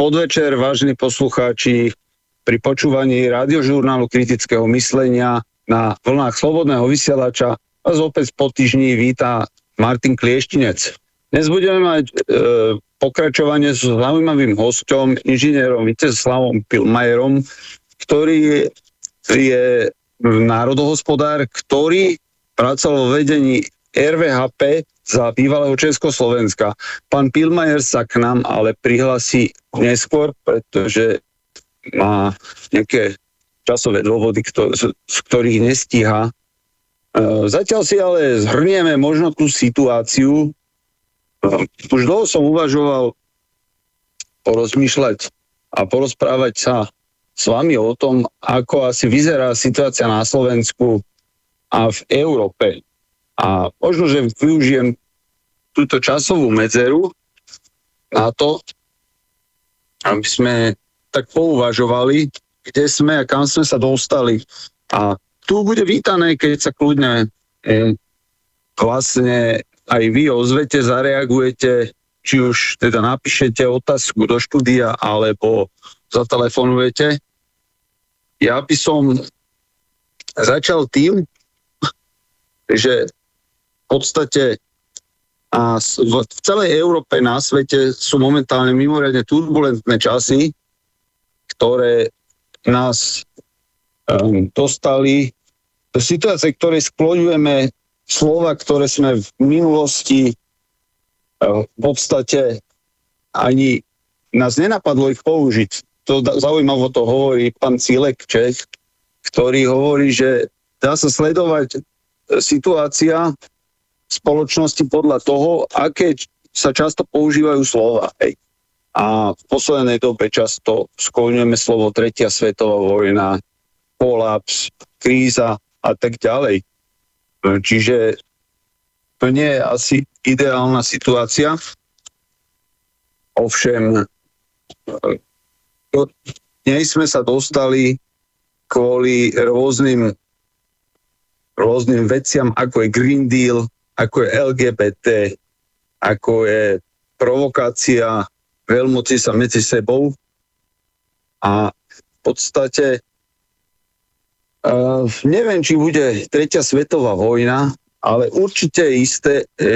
Podvečer, vážení poslucháči, pri počúvaní radiožurnálu kritického myslenia na vlnách Slobodného vysielača vás opäť po týždni víta Martin Klieštinec. Dnes budeme mať e, pokračovanie s zaujímavým hostom, inžinierom Víteslavom Pilmajerom, ktorý je národohospodár, ktorý pracoval vo vedení RVHP za bývalého Československa. Pán Pilmajer sa k nám ale prihlasí neskôr, pretože má nejaké časové dôvody, z ktorých nestíha. E, zatiaľ si ale zhrnieme možno tú situáciu. E, už dlho som uvažoval porozmýšľať a porozprávať sa s vami o tom, ako asi vyzerá situácia na Slovensku a v Európe. A možno, že využijem túto časovú medzeru na to, aby sme tak pouvažovali, kde sme a kam sme sa dostali. A tu bude vítané, keď sa kľudne eh, vlastne aj vy ozvete, zareagujete, či už teda napíšete otázku do štúdia, alebo zatelefonujete. Ja by som začal tým, že podstate a v celej Európe na svete sú momentálne mimoriadne turbulentné časy, ktoré nás um, dostali do situácie, ktoré skloňujeme slova, ktoré sme v minulosti uh, v podstate ani nás nenapadlo ich použiť. To zaujímavo to hovorí pán Cilek Čech, ktorý hovorí, že dá sa sledovať situácia spoločnosti podľa toho, aké sa často používajú slova. Hej. A v poslednej dobe často skloňujeme slovo tretia svetová vojna, kolaps, kríza a tak ďalej. Čiže to nie je asi ideálna situácia. Ovšem, nej sme sa dostali kvôli rôznym, rôznym veciam, ako je Green Deal, ako je LGBT, ako je provokácia veľmoci sa medzi sebou a v podstate uh, neviem, či bude tretia svetová vojna, ale určite je isté,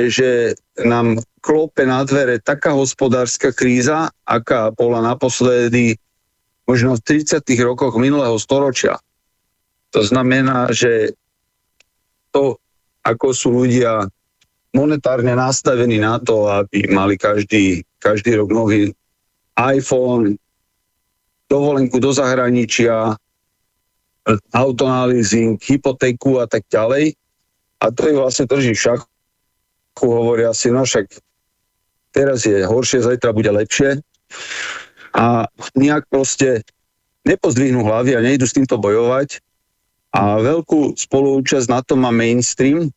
že nám klope na dvere taká hospodárska kríza, aká bola naposledy možno v 30. rokoch minulého storočia. To znamená, že to, ako sú ľudia monetárne nastavení na to, aby mali každý, každý rok nový iPhone, dovolenku do zahraničia, autonalizing, hypotéku a tak ďalej. A to je vlastne drží však. Hovoria si, no však teraz je horšie, zajtra bude lepšie. A nejak proste nepozdvihnú hlavy a nejdu s týmto bojovať. A veľkú spoluúčasť na to má mainstream,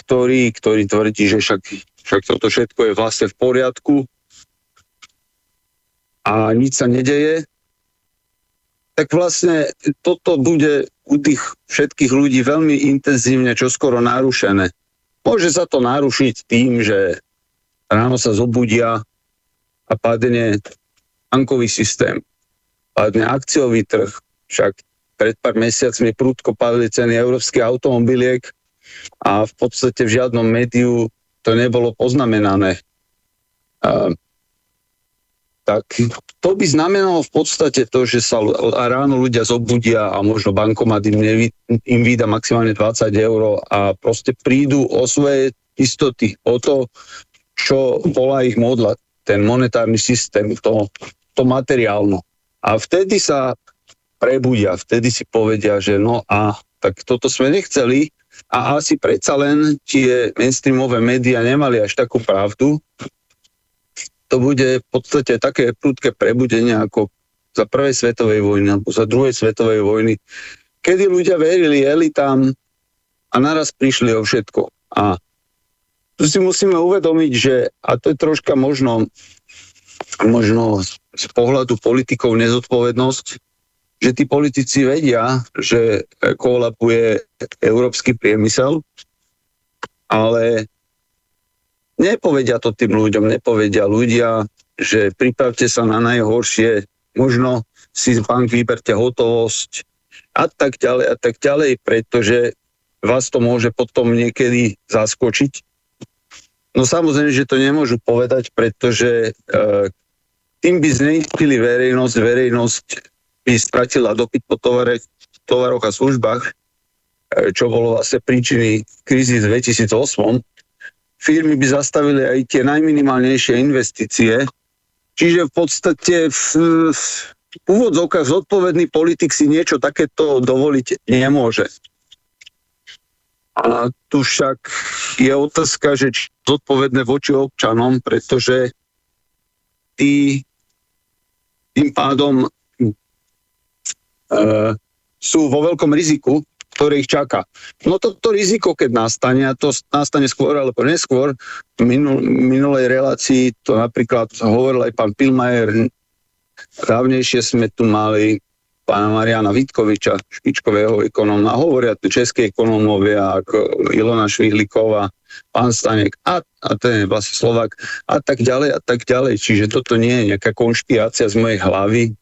ktorý, ktorý tvrdí, že však, však toto všetko je vlastne v poriadku a nič sa nedeje, tak vlastne toto bude u tých všetkých ľudí veľmi intenzívne čoskoro narušené. Môže sa to narušiť tým, že ráno sa zobudia a padne bankový systém, padne akciový trh, však pred pár mesiacmi prúdko padli ceny európskych automobiliek a v podstate v žiadnom médiu to nebolo poznamenané. A, tak to by znamenalo v podstate to, že sa ráno ľudia zobudia a možno bankomat im, nevy, im vyda maximálne 20 eur a proste prídu o svoje istoty, o to, čo bola ich modla, ten monetárny systém, to, to materiálno. A vtedy sa prebudia, vtedy si povedia, že no a tak toto sme nechceli, a asi predsa len tie mainstreamové médiá nemali až takú pravdu. To bude v podstate také prudké prebudenie ako za prvej svetovej vojny alebo za druhej svetovej vojny, kedy ľudia verili elitám a naraz prišli o všetko. A tu si musíme uvedomiť, že, a to je troška možno, možno z pohľadu politikov nezodpovednosť, že tí politici vedia, že kolapuje európsky priemysel, ale nepovedia to tým ľuďom, nepovedia ľudia, že pripravte sa na najhoršie, možno si z bank vyberte hotovosť a tak ďalej a tak ďalej, pretože vás to môže potom niekedy zaskočiť. No samozrejme, že to nemôžu povedať, pretože e, tým by zneistili verejnosť, verejnosť by stratila dopyt po tovare, tovaroch a službách, e, čo bolo vlastne príčiny krízy v 2008. Firmy by zastavili aj tie najminimálnejšie investície, čiže v podstate v, v úvodzovkách zodpovedný politik si niečo takéto dovoliť nemôže. A tu však je otázka, že či zodpovedné voči občanom, pretože tí tým pádom sú vo veľkom riziku, ktoré ich čaká. No toto riziko, keď nastane, a to nastane skôr alebo neskôr, v minul, minulej relácii to napríklad hovoril aj pán Pilmajer, dávnejšie sme tu mali pána Mariana Vitkoviča, špičkového ekonóma, hovoria tu české ekonómovia ako Ilona Švihliková, pán Stanek a, a ten je vlastne Slovak a tak ďalej a tak ďalej. Čiže toto nie je nejaká konšpirácia z mojej hlavy.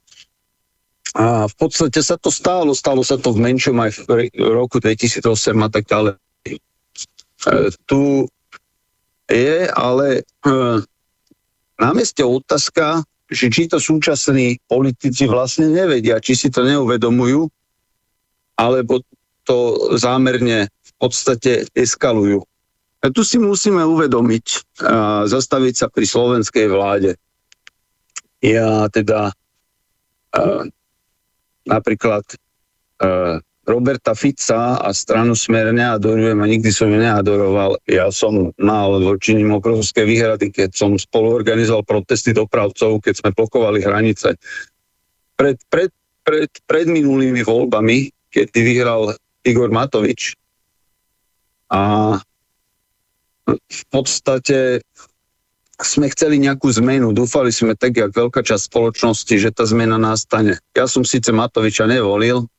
A v podstate sa to stalo, stalo sa to v menšom aj v roku 2008 a tak ďalej. E, tu je ale e, na mieste otázka, že či to súčasní politici vlastne nevedia, či si to neuvedomujú, alebo to zámerne v podstate eskalujú. A tu si musíme uvedomiť a zastaviť sa pri slovenskej vláde. Ja teda a, napríklad a, Roberta Fica a stranu Smer neadorujem a nikdy som ju neadoroval. Ja som mal voči ním obrovské výhrady, keď som spoluorganizoval protesty dopravcov, keď sme blokovali hranice. Pred, pred, pred, pred minulými voľbami, keď vyhral Igor Matovič a v podstate sme chceli nejakú zmenu. Dúfali sme tak, jak veľká časť spoločnosti, že tá zmena nastane. Ja som síce Matoviča nevolil,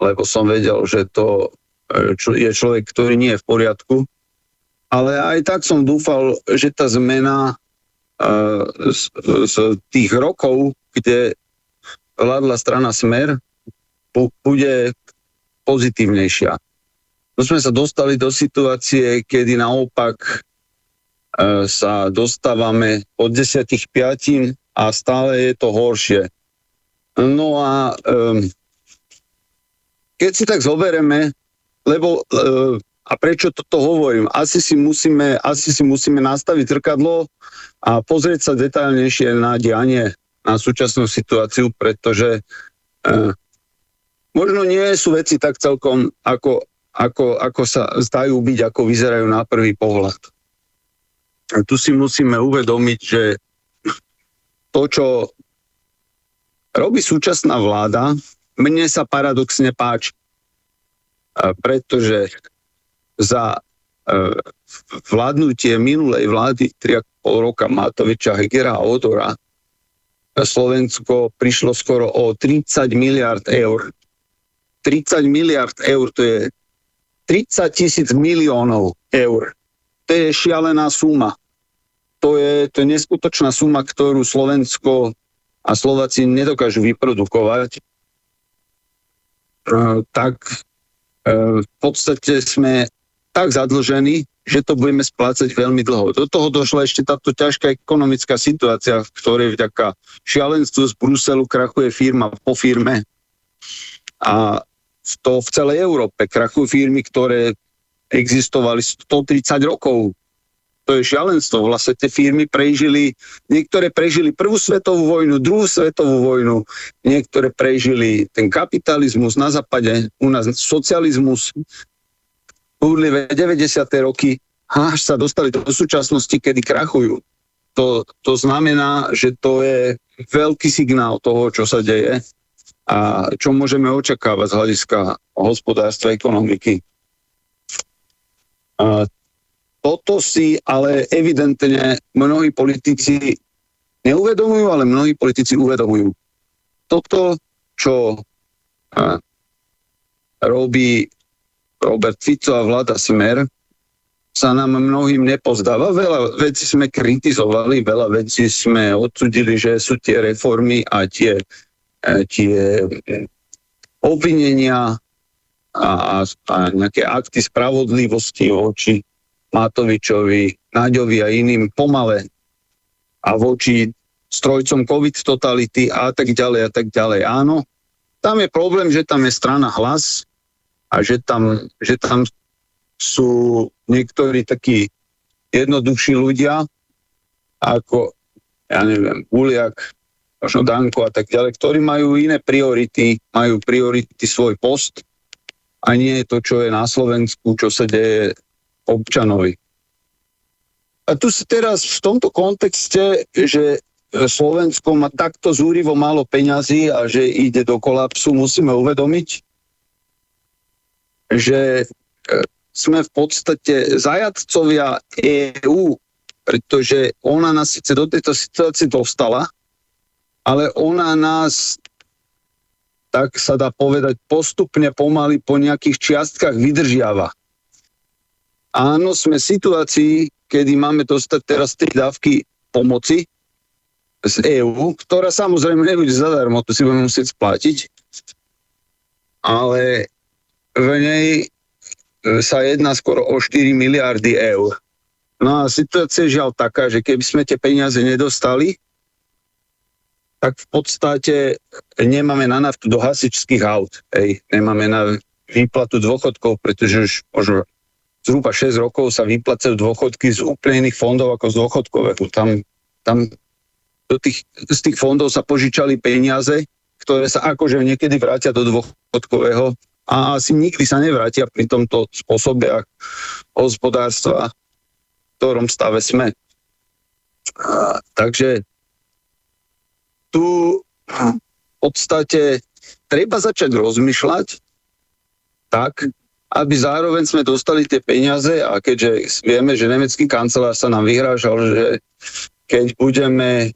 lebo som vedel, že to e, je človek, ktorý nie je v poriadku. Ale aj tak som dúfal, že tá zmena uh, z, z tých rokov, kde vládla strana Smer, bude pozitívnejšia. No sme sa dostali do situácie, kedy naopak sa dostávame od 10 5 a stále je to horšie. No a um, keď si tak zobereme, lebo uh, a prečo toto hovorím? Asi si musíme, asi si musíme nastaviť zrkadlo a pozrieť sa detailnejšie na dianie, na súčasnú situáciu, pretože uh, možno nie sú veci tak celkom, ako, ako, ako sa zdajú byť, ako vyzerajú na prvý pohľad. Tu si musíme uvedomiť, že to, čo robí súčasná vláda, mne sa paradoxne páči, pretože za e, vládnutie minulej vlády 3,5 roka Matoviča, Hegera a Odora Slovensko prišlo skoro o 30 miliard eur. 30 miliard eur, to je 30 tisíc miliónov eur. To je šialená suma. To je, to je neskutočná suma, ktorú Slovensko a Slováci nedokážu vyprodukovať Eh, tak eh, v podstate sme tak zadlžení, že to budeme splácať veľmi dlho. Do toho došla ešte táto ťažká ekonomická situácia, v ktorej vďaka šialenstvu z Bruselu krachuje firma po firme. A to v celej Európe krachujú firmy, ktoré existovali 130 rokov to je šialenstvo. Vlastne tie firmy prežili, niektoré prežili prvú svetovú vojnu, druhú svetovú vojnu, niektoré prežili ten kapitalizmus na západe, u nás socializmus, údlivé 90. roky, až sa dostali do súčasnosti, kedy krachujú. To, to znamená, že to je veľký signál toho, čo sa deje a čo môžeme očakávať z hľadiska hospodárstva, ekonomiky. Toto si ale evidentne mnohí politici neuvedomujú, ale mnohí politici uvedomujú. Toto, čo robí Robert Fico a vláda Smer, sa nám mnohým nepozdáva. Veľa vecí sme kritizovali, veľa vecí sme odsudili, že sú tie reformy a tie, e, tie obvinenia a, a, nejaké akty spravodlivosti voči Matovičovi, Naďovi a iným pomale a voči strojcom COVID totality a tak ďalej a tak ďalej. Áno, tam je problém, že tam je strana hlas a že tam, že tam sú niektorí takí jednoduchší ľudia, ako, ja neviem, Uliak, možno Danko a tak ďalej, ktorí majú iné priority, majú priority svoj post a nie to, čo je na Slovensku, čo sa deje občanovi. A tu sa teraz v tomto kontexte, že Slovensko má takto zúrivo málo peňazí a že ide do kolapsu, musíme uvedomiť, že e, sme v podstate zajadcovia EÚ, pretože ona nás síce do tejto situácie dostala, ale ona nás, tak sa dá povedať, postupne pomaly po nejakých čiastkách vydržiava. Áno, sme v situácii, kedy máme dostať teraz tri dávky pomoci z EÚ, ktorá samozrejme nebude zadarmo, to si budeme musieť splatiť, ale v nej e, sa jedná skoro o 4 miliardy eur. No a situácia je žiaľ taká, že keby sme tie peniaze nedostali, tak v podstate nemáme na naftu do hasičských aut. Hej. Nemáme na výplatu dôchodkov, pretože už možno zhruba 6 rokov sa vyplacajú dôchodky z úplne iných fondov ako z dôchodkového. Tam, tam do tých, z tých fondov sa požičali peniaze, ktoré sa akože niekedy vrátia do dôchodkového a asi nikdy sa nevrátia pri tomto spôsobe hospodárstva, v ktorom stave sme. A, takže tu v podstate treba začať rozmýšľať tak, aby zároveň sme dostali tie peniaze a keďže vieme, že nemecký kancelár sa nám vyhrážal, že keď budeme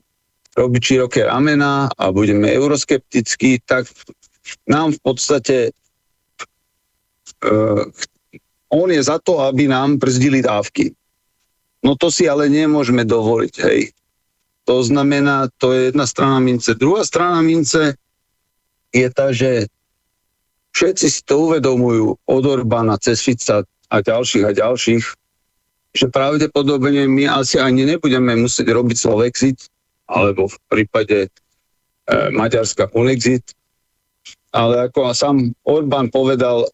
robiť široké ramena a budeme euroskeptickí, tak nám v podstate uh, on je za to, aby nám brzdili dávky. No to si ale nemôžeme dovoliť, hej. To znamená, to je jedna strana mince. Druhá strana mince je tá, že všetci si to uvedomujú od Orbána cez Fica a ďalších a ďalších, že pravdepodobne my asi ani nebudeme musieť robiť Slovexit, alebo v prípade e, Maďarska Unexit. Ale ako sám Orbán povedal,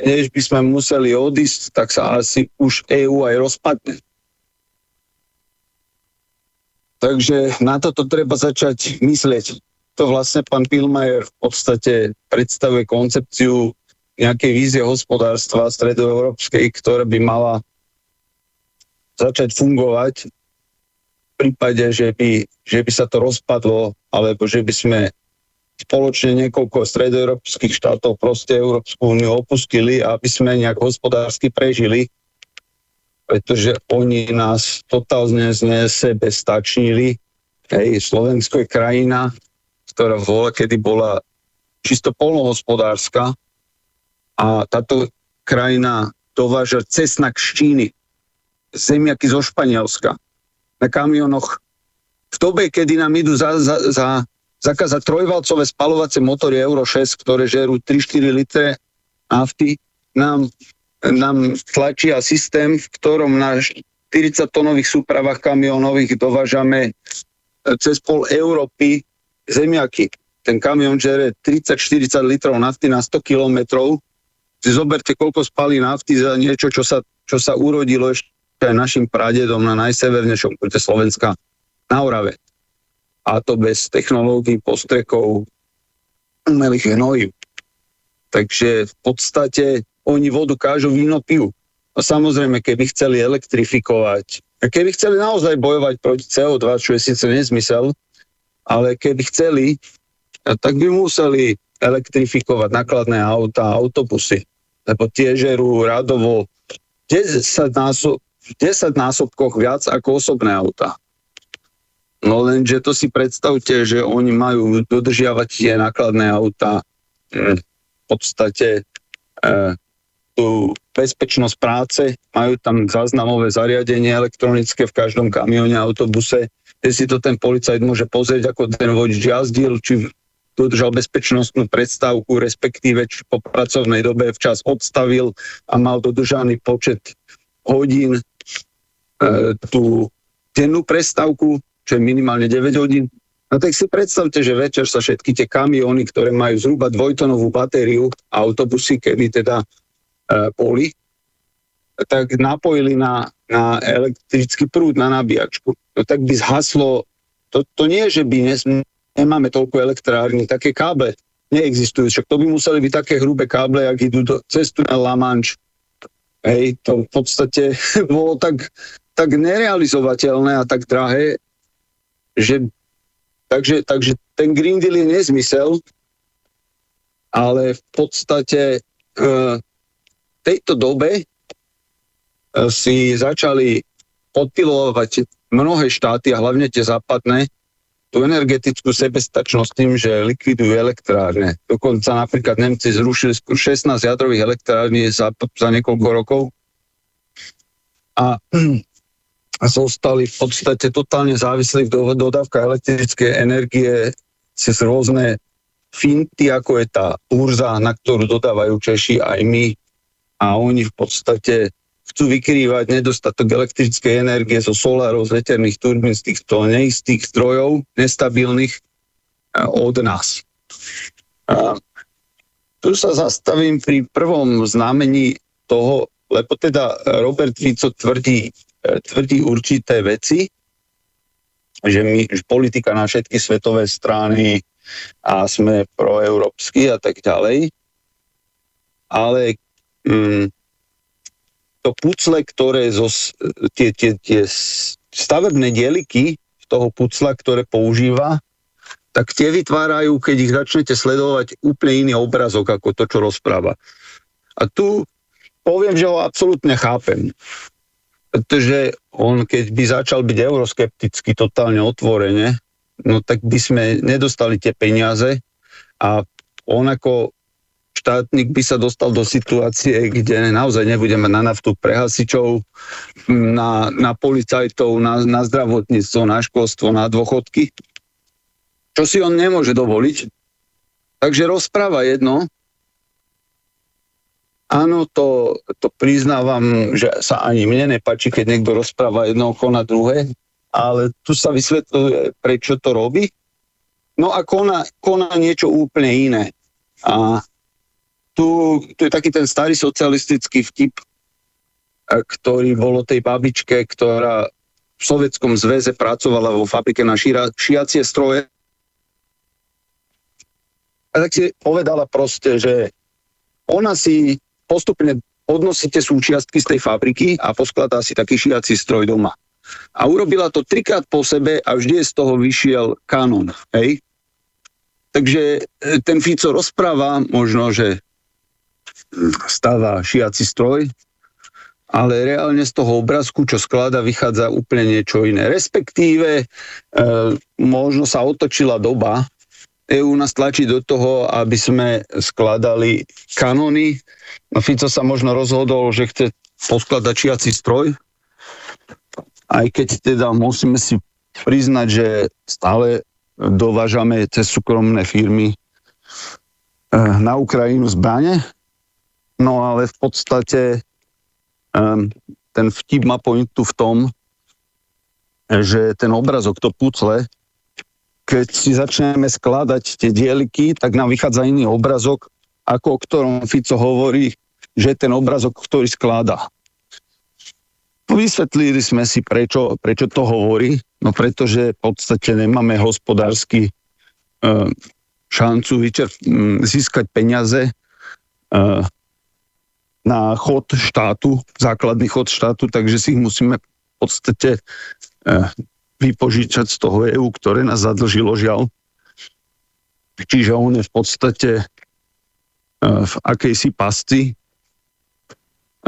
než by sme museli odísť, tak sa asi už EÚ aj rozpadne. Takže na toto treba začať myslieť. To vlastne pán Pilmajer v podstate predstavuje koncepciu nejakej vízie hospodárstva stredoeurópskej, ktorá by mala začať fungovať v prípade, že by, že by sa to rozpadlo, alebo že by sme spoločne niekoľko stredoeurópskych štátov proste Európsku úniu opustili, aby sme nejak hospodársky prežili, pretože oni nás totálne stačnili. Hej, Slovensko je krajina, ktorá vole, kedy bola čisto polnohospodárska a táto krajina dováža cesnak z Číny, zemiaky zo Španielska na kamionoch. V dobe, kedy nám idú za, za, za zakázať trojvalcové spalovacie motory Euro 6, ktoré žerú 3-4 litre nafty, nám, nám tlačia systém, v ktorom na 40 tonových súpravách kamionových dovážame cez pol Európy zemiaky. Ten kamion žere 30-40 litrov nafty na 100 kilometrov. Zoberte, koľko spalí nafty za niečo, čo sa, čo sa urodilo ešte našim pradedom na najsevernejšom kúte Slovenska na Orave. A to bez technológií, postrekov, umelých hnojív. Takže v podstate oni vodu kážu, víno pijú. A samozrejme, keby chceli elektrifikovať, keby chceli naozaj bojovať proti CO2, čo je síce nezmysel, ale keby chceli, tak by museli elektrifikovať nakladné auta, autobusy, lebo tie žerú radovo 10, násob, 10 násobkoch viac ako osobné auta. No lenže to si predstavte, že oni majú dodržiavať tie nákladné auta hm, v podstate eh, tú bezpečnosť práce, majú tam záznamové zariadenie elektronické v každom kamióne, autobuse, kde si to ten policajt môže pozrieť, ako ten vodič jazdil, či dodržal bezpečnostnú predstavku, respektíve či po pracovnej dobe včas odstavil a mal dodržaný počet hodín e, tú dennú prestavku, čo je minimálne 9 hodín. No tak si predstavte, že večer sa všetky tie kamióny, ktoré majú zhruba dvojtonovú batériu, autobusy, kedy teda e, boli, tak napojili na, na elektrický prúd, na nabíjačku. No tak by zhaslo, to, to nie, že by nes, nemáme toľko elektrární, také káble neexistujú, však to by museli byť také hrubé káble, jak idú do, cestu na La Manche. Hej, to v podstate bolo tak, tak nerealizovateľné a tak drahé, že takže, takže ten Green Deal je nezmysel, ale v podstate v tejto dobe si začali podpilovať mnohé štáty a hlavne tie západné tú energetickú sebestačnosť tým, že likvidujú elektrárne. Dokonca napríklad Nemci zrušili 16 jadrových elektrární za, za niekoľko rokov a, a zostali v podstate totálne závislí v dodávkach elektrickej energie cez rôzne finty, ako je tá burza, na ktorú dodávajú Češi aj my. A oni v podstate chcú vykrývať nedostatok elektrickej energie zo solárov, z veterných turbín, z týchto neistých zdrojov, nestabilných od nás. A tu sa zastavím pri prvom znamení toho, lebo teda Robert Fico tvrdí, e, tvrdí určité veci, že my, že politika na všetky svetové strany a sme proeurópsky a tak ďalej. Ale mm, to pucle, ktoré zo, tie, tie, tie stavebné dieliky toho pucla, ktoré používa, tak tie vytvárajú, keď ich začnete sledovať, úplne iný obrazok ako to, čo rozpráva. A tu poviem, že ho absolútne chápem. Pretože on, keď by začal byť euroskepticky totálne otvorene, no tak by sme nedostali tie peniaze a on ako štátnik by sa dostal do situácie, kde naozaj nebudeme na naftu pre hasičov, na, na policajtov, na, na zdravotníctvo, na školstvo, na dôchodky, čo si on nemôže dovoliť. Takže rozpráva jedno. Áno, to, to priznávam, že sa ani mne nepačí, keď niekto rozpráva jedno oko na druhé, ale tu sa vysvetľuje, prečo to robí. No a koná, koná niečo úplne iné. A tu, tu je taký ten starý socialistický vtip, ktorý bolo tej babičke, ktorá v Sovietskom zväze pracovala vo fabrike na šíra, šiacie stroje. A tak si povedala proste, že ona si postupne odnosíte súčiastky z tej fabriky a poskladá si taký šiací stroj doma. A urobila to trikrát po sebe a vždy z toho vyšiel kanon. Hej? Takže e, ten Fico rozpráva možno, že stáva šiaci stroj, ale reálne z toho obrázku, čo sklada, vychádza úplne niečo iné. Respektíve e, možno sa otočila doba, EU nás tlačí do toho, aby sme skladali kanony. No Fico sa možno rozhodol, že chce poskladať šiaci stroj, aj keď teda musíme si priznať, že stále dovážame cez súkromné firmy e, na Ukrajinu zbrane, No ale v podstate um, ten vtip má pointu v tom, že ten obrazok, to pucle, keď si začneme skladať tie dieliky, tak nám vychádza iný obrazok, ako o ktorom Fico hovorí, že ten obrazok, ktorý skladá. Vysvetlili sme si, prečo, prečo to hovorí. No pretože v podstate nemáme hospodársky uh, šancu vyčerp- získať peniaze uh, na chod štátu, základný chod štátu, takže si ich musíme v podstate eh, vypožičať z toho EU, ktoré nás zadlžilo žiaľ. Čiže on je v podstate eh, v akejsi pasci.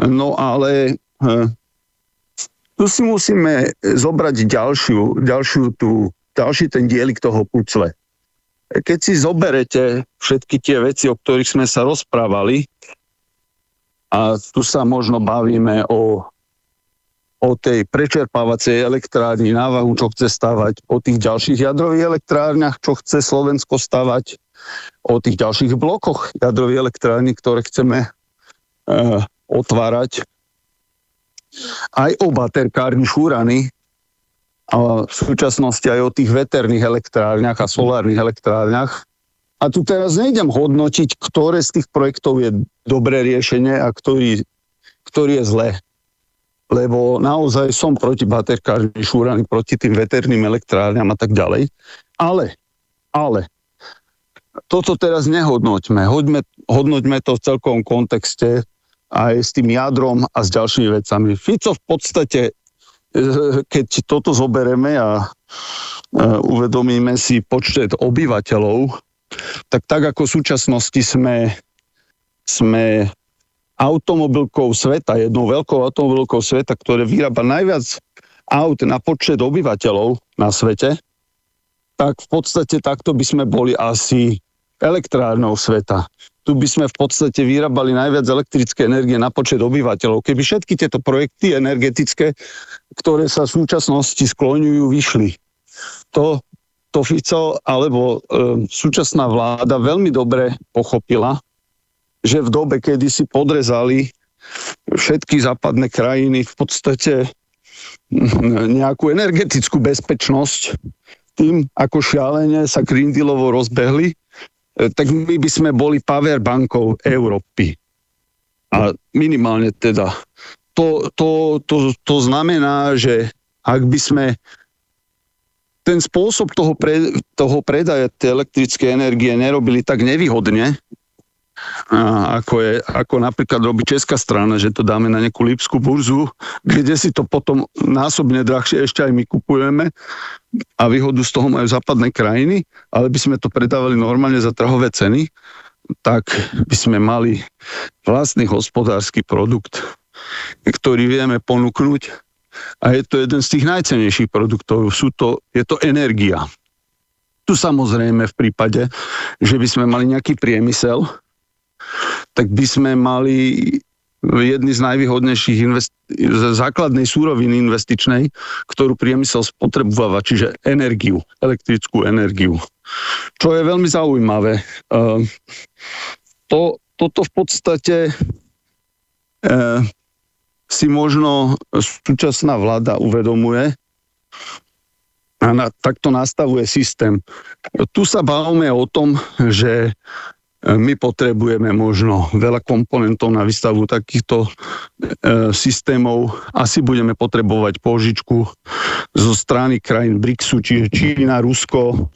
No ale eh, tu si musíme zobrať ďalšiu, ďalšiu tú, ďalší ten dielik toho pucle. Keď si zoberete všetky tie veci, o ktorých sme sa rozprávali, a tu sa možno bavíme o, o tej prečerpávacej elektrárni návahu, čo chce stavať, o tých ďalších jadrových elektrárniach, čo chce Slovensko stavať, o tých ďalších blokoch jadrových elektrární, ktoré chceme uh, otvárať, aj o baterkárni šúrany, a v súčasnosti aj o tých veterných elektrárniach a solárnych elektrárniach. A tu teraz nejdem hodnotiť, ktoré z tých projektov je dobré riešenie a ktorý, ktorý je zlé. Lebo naozaj som proti baterkárni šúrany, proti tým veterným elektrárňam a tak ďalej. Ale, ale, toto teraz nehodnoťme. Hoďme, hodnoťme to v celkom kontexte aj s tým jadrom a s ďalšími vecami. Fico v podstate keď toto zobereme a uvedomíme si počet obyvateľov, tak tak ako v súčasnosti sme, sme automobilkou sveta, jednou veľkou automobilkou sveta, ktoré vyrába najviac aut na počet obyvateľov na svete, tak v podstate takto by sme boli asi elektrárnou sveta tu by sme v podstate vyrábali najviac elektrické energie na počet obyvateľov. Keby všetky tieto projekty energetické, ktoré sa v súčasnosti skloňujú, vyšli. To, to Fico alebo e, súčasná vláda veľmi dobre pochopila, že v dobe, kedy si podrezali všetky západné krajiny v podstate nejakú energetickú bezpečnosť, tým, ako šialene sa Green Dealovo rozbehli, E, tak my by sme boli power bankou Európy. A minimálne teda. To, to, to, to znamená, že ak by sme ten spôsob toho, pre, toho predaja tej elektrickej energie nerobili tak nevýhodne, a ako, je, ako napríklad robí česká strana, že to dáme na nejakú lipskú burzu, kde si to potom násobne drahšie ešte aj my kupujeme a výhodu z toho majú západné krajiny, ale by sme to predávali normálne za trhové ceny, tak by sme mali vlastný hospodársky produkt, ktorý vieme ponúknuť a je to jeden z tých najcenejších produktov. Sú to, je to energia. Tu samozrejme v prípade, že by sme mali nejaký priemysel, tak by sme mali jedny z najvýhodnejších invest- základnej súroviny investičnej, ktorú priemysel spotrebováva, čiže energiu, elektrickú energiu. Čo je veľmi zaujímavé. Uh, to, toto v podstate uh, si možno súčasná vláda uvedomuje a na, takto nastavuje systém. Tu sa bavíme o tom, že my potrebujeme možno veľa komponentov na výstavu takýchto e, systémov. Asi budeme potrebovať požičku zo strany krajín BRICSu, čiže Čína, Rusko.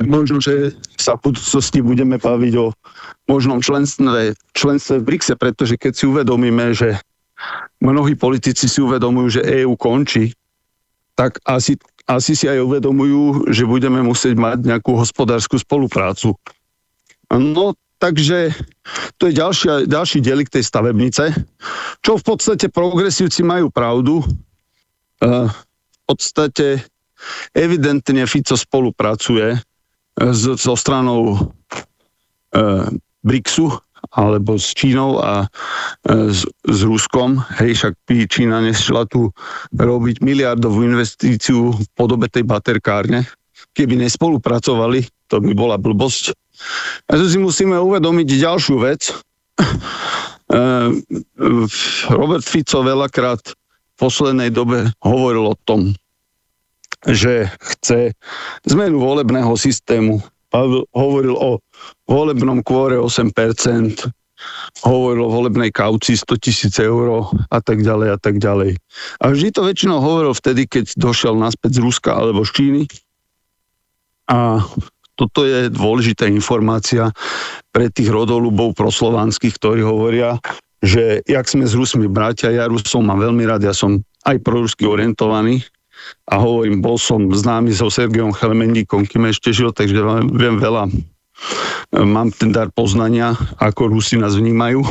Možno, že sa v budúcnosti budeme baviť o možnom členstve, členstve v BRICSe, pretože keď si uvedomíme, že mnohí politici si uvedomujú, že EÚ končí, tak asi, asi si aj uvedomujú, že budeme musieť mať nejakú hospodárskú spoluprácu No, takže to je ďalšia, ďalší delik tej stavebnice, čo v podstate progresívci majú pravdu. Uh, v podstate evidentne Fico spolupracuje so, so stranou uh, BRICSu alebo s Čínou a uh, s, s Ruskom. Hej, však by Čína nešla tu robiť miliardovú investíciu v podobe tej baterkárne. Keby nespolupracovali, to by bola blbosť a tu si musíme uvedomiť ďalšiu vec. Eh, Robert Fico veľakrát v poslednej dobe hovoril o tom, že chce zmenu volebného systému. Hovoril o volebnom kvóre 8%, hovoril o volebnej kauci 100 tisíc eur a tak ďalej a tak ďalej. A vždy to väčšinou hovoril vtedy, keď došiel naspäť z Ruska alebo z Číny. A toto je dôležitá informácia pre tých rodolubov proslovanských, ktorí hovoria, že jak sme s Rusmi bratia, ja Rusov mám veľmi rád, ja som aj prorusky orientovaný a hovorím, bol som známy so Sergejom Chelmendíkom, kým ešte žil, takže viem veľa, mám ten dar poznania, ako Rusi nás vnímajú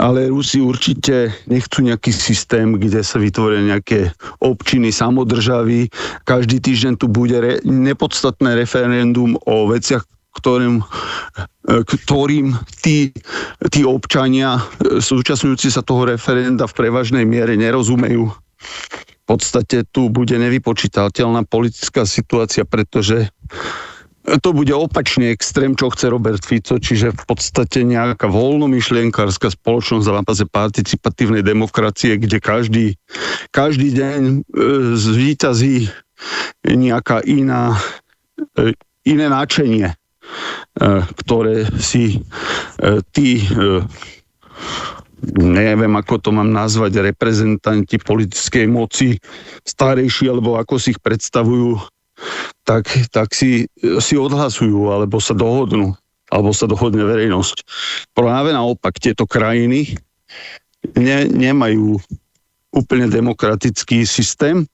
ale Rusi určite nechcú nejaký systém, kde sa vytvoria nejaké občiny, samodržavy. Každý týždeň tu bude re, nepodstatné referendum o veciach, ktorým, e, ktorým tí tí občania súčasňujúci sa toho referenda v prevažnej miere nerozumejú. Podstate tu bude nevypočítateľná politická situácia, pretože to bude opačný extrém, čo chce Robert Fico, čiže v podstate nejaká voľnomyšlienkárska spoločnosť v báze participatívnej demokracie, kde každý, každý deň e, zvýťazí nejaká iná, e, iné náčenie, e, ktoré si e, e, neviem, ako to mám nazvať, reprezentanti politickej moci, starejší, alebo ako si ich predstavujú, tak, tak si, si odhlasujú alebo sa dohodnú, alebo sa dohodne verejnosť. Práve naopak tieto krajiny ne, nemajú úplne demokratický systém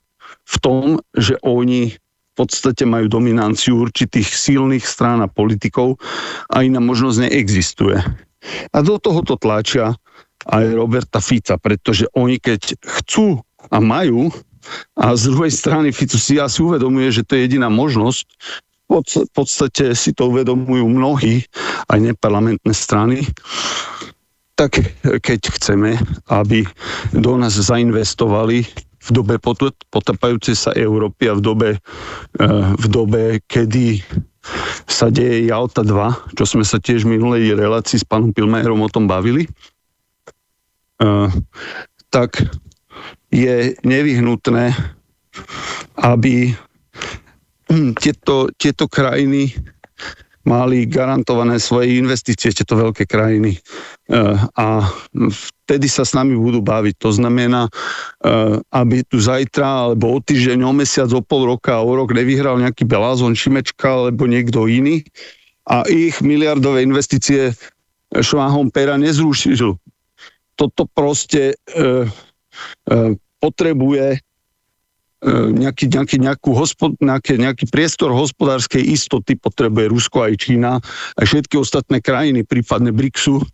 v tom, že oni v podstate majú dominanciu určitých silných strán a politikov a iná možnosť neexistuje. A do tohoto tlačia aj Roberta Fica, pretože oni keď chcú a majú a z druhej strany Fico si asi uvedomuje, že to je jediná možnosť. V podstate si to uvedomujú mnohí, aj neparlamentné strany. Tak keď chceme, aby do nás zainvestovali v dobe potapajúcej sa Európy a v dobe, eh, v dobe, kedy sa deje Jalta 2, čo sme sa tiež v minulej relácii s pánom Pilmejerom o tom bavili, tak je nevyhnutné, aby tieto, tieto krajiny mali garantované svoje investície, tieto veľké krajiny. Eh, a vtedy sa s nami budú baviť. To znamená, eh, aby tu zajtra, alebo o týždeň, o mesiac, o pol roka, o rok nevyhral nejaký Belázon, Šimečka, alebo niekto iný a ich miliardové investície šváhom pera nezrušil. Toto proste e, E, potrebuje e, nejaký, nejaký, nejakú hospod, nejaký, nejaký priestor hospodárskej istoty potrebuje Rusko aj Čína a všetky ostatné krajiny, prípadne BRICSu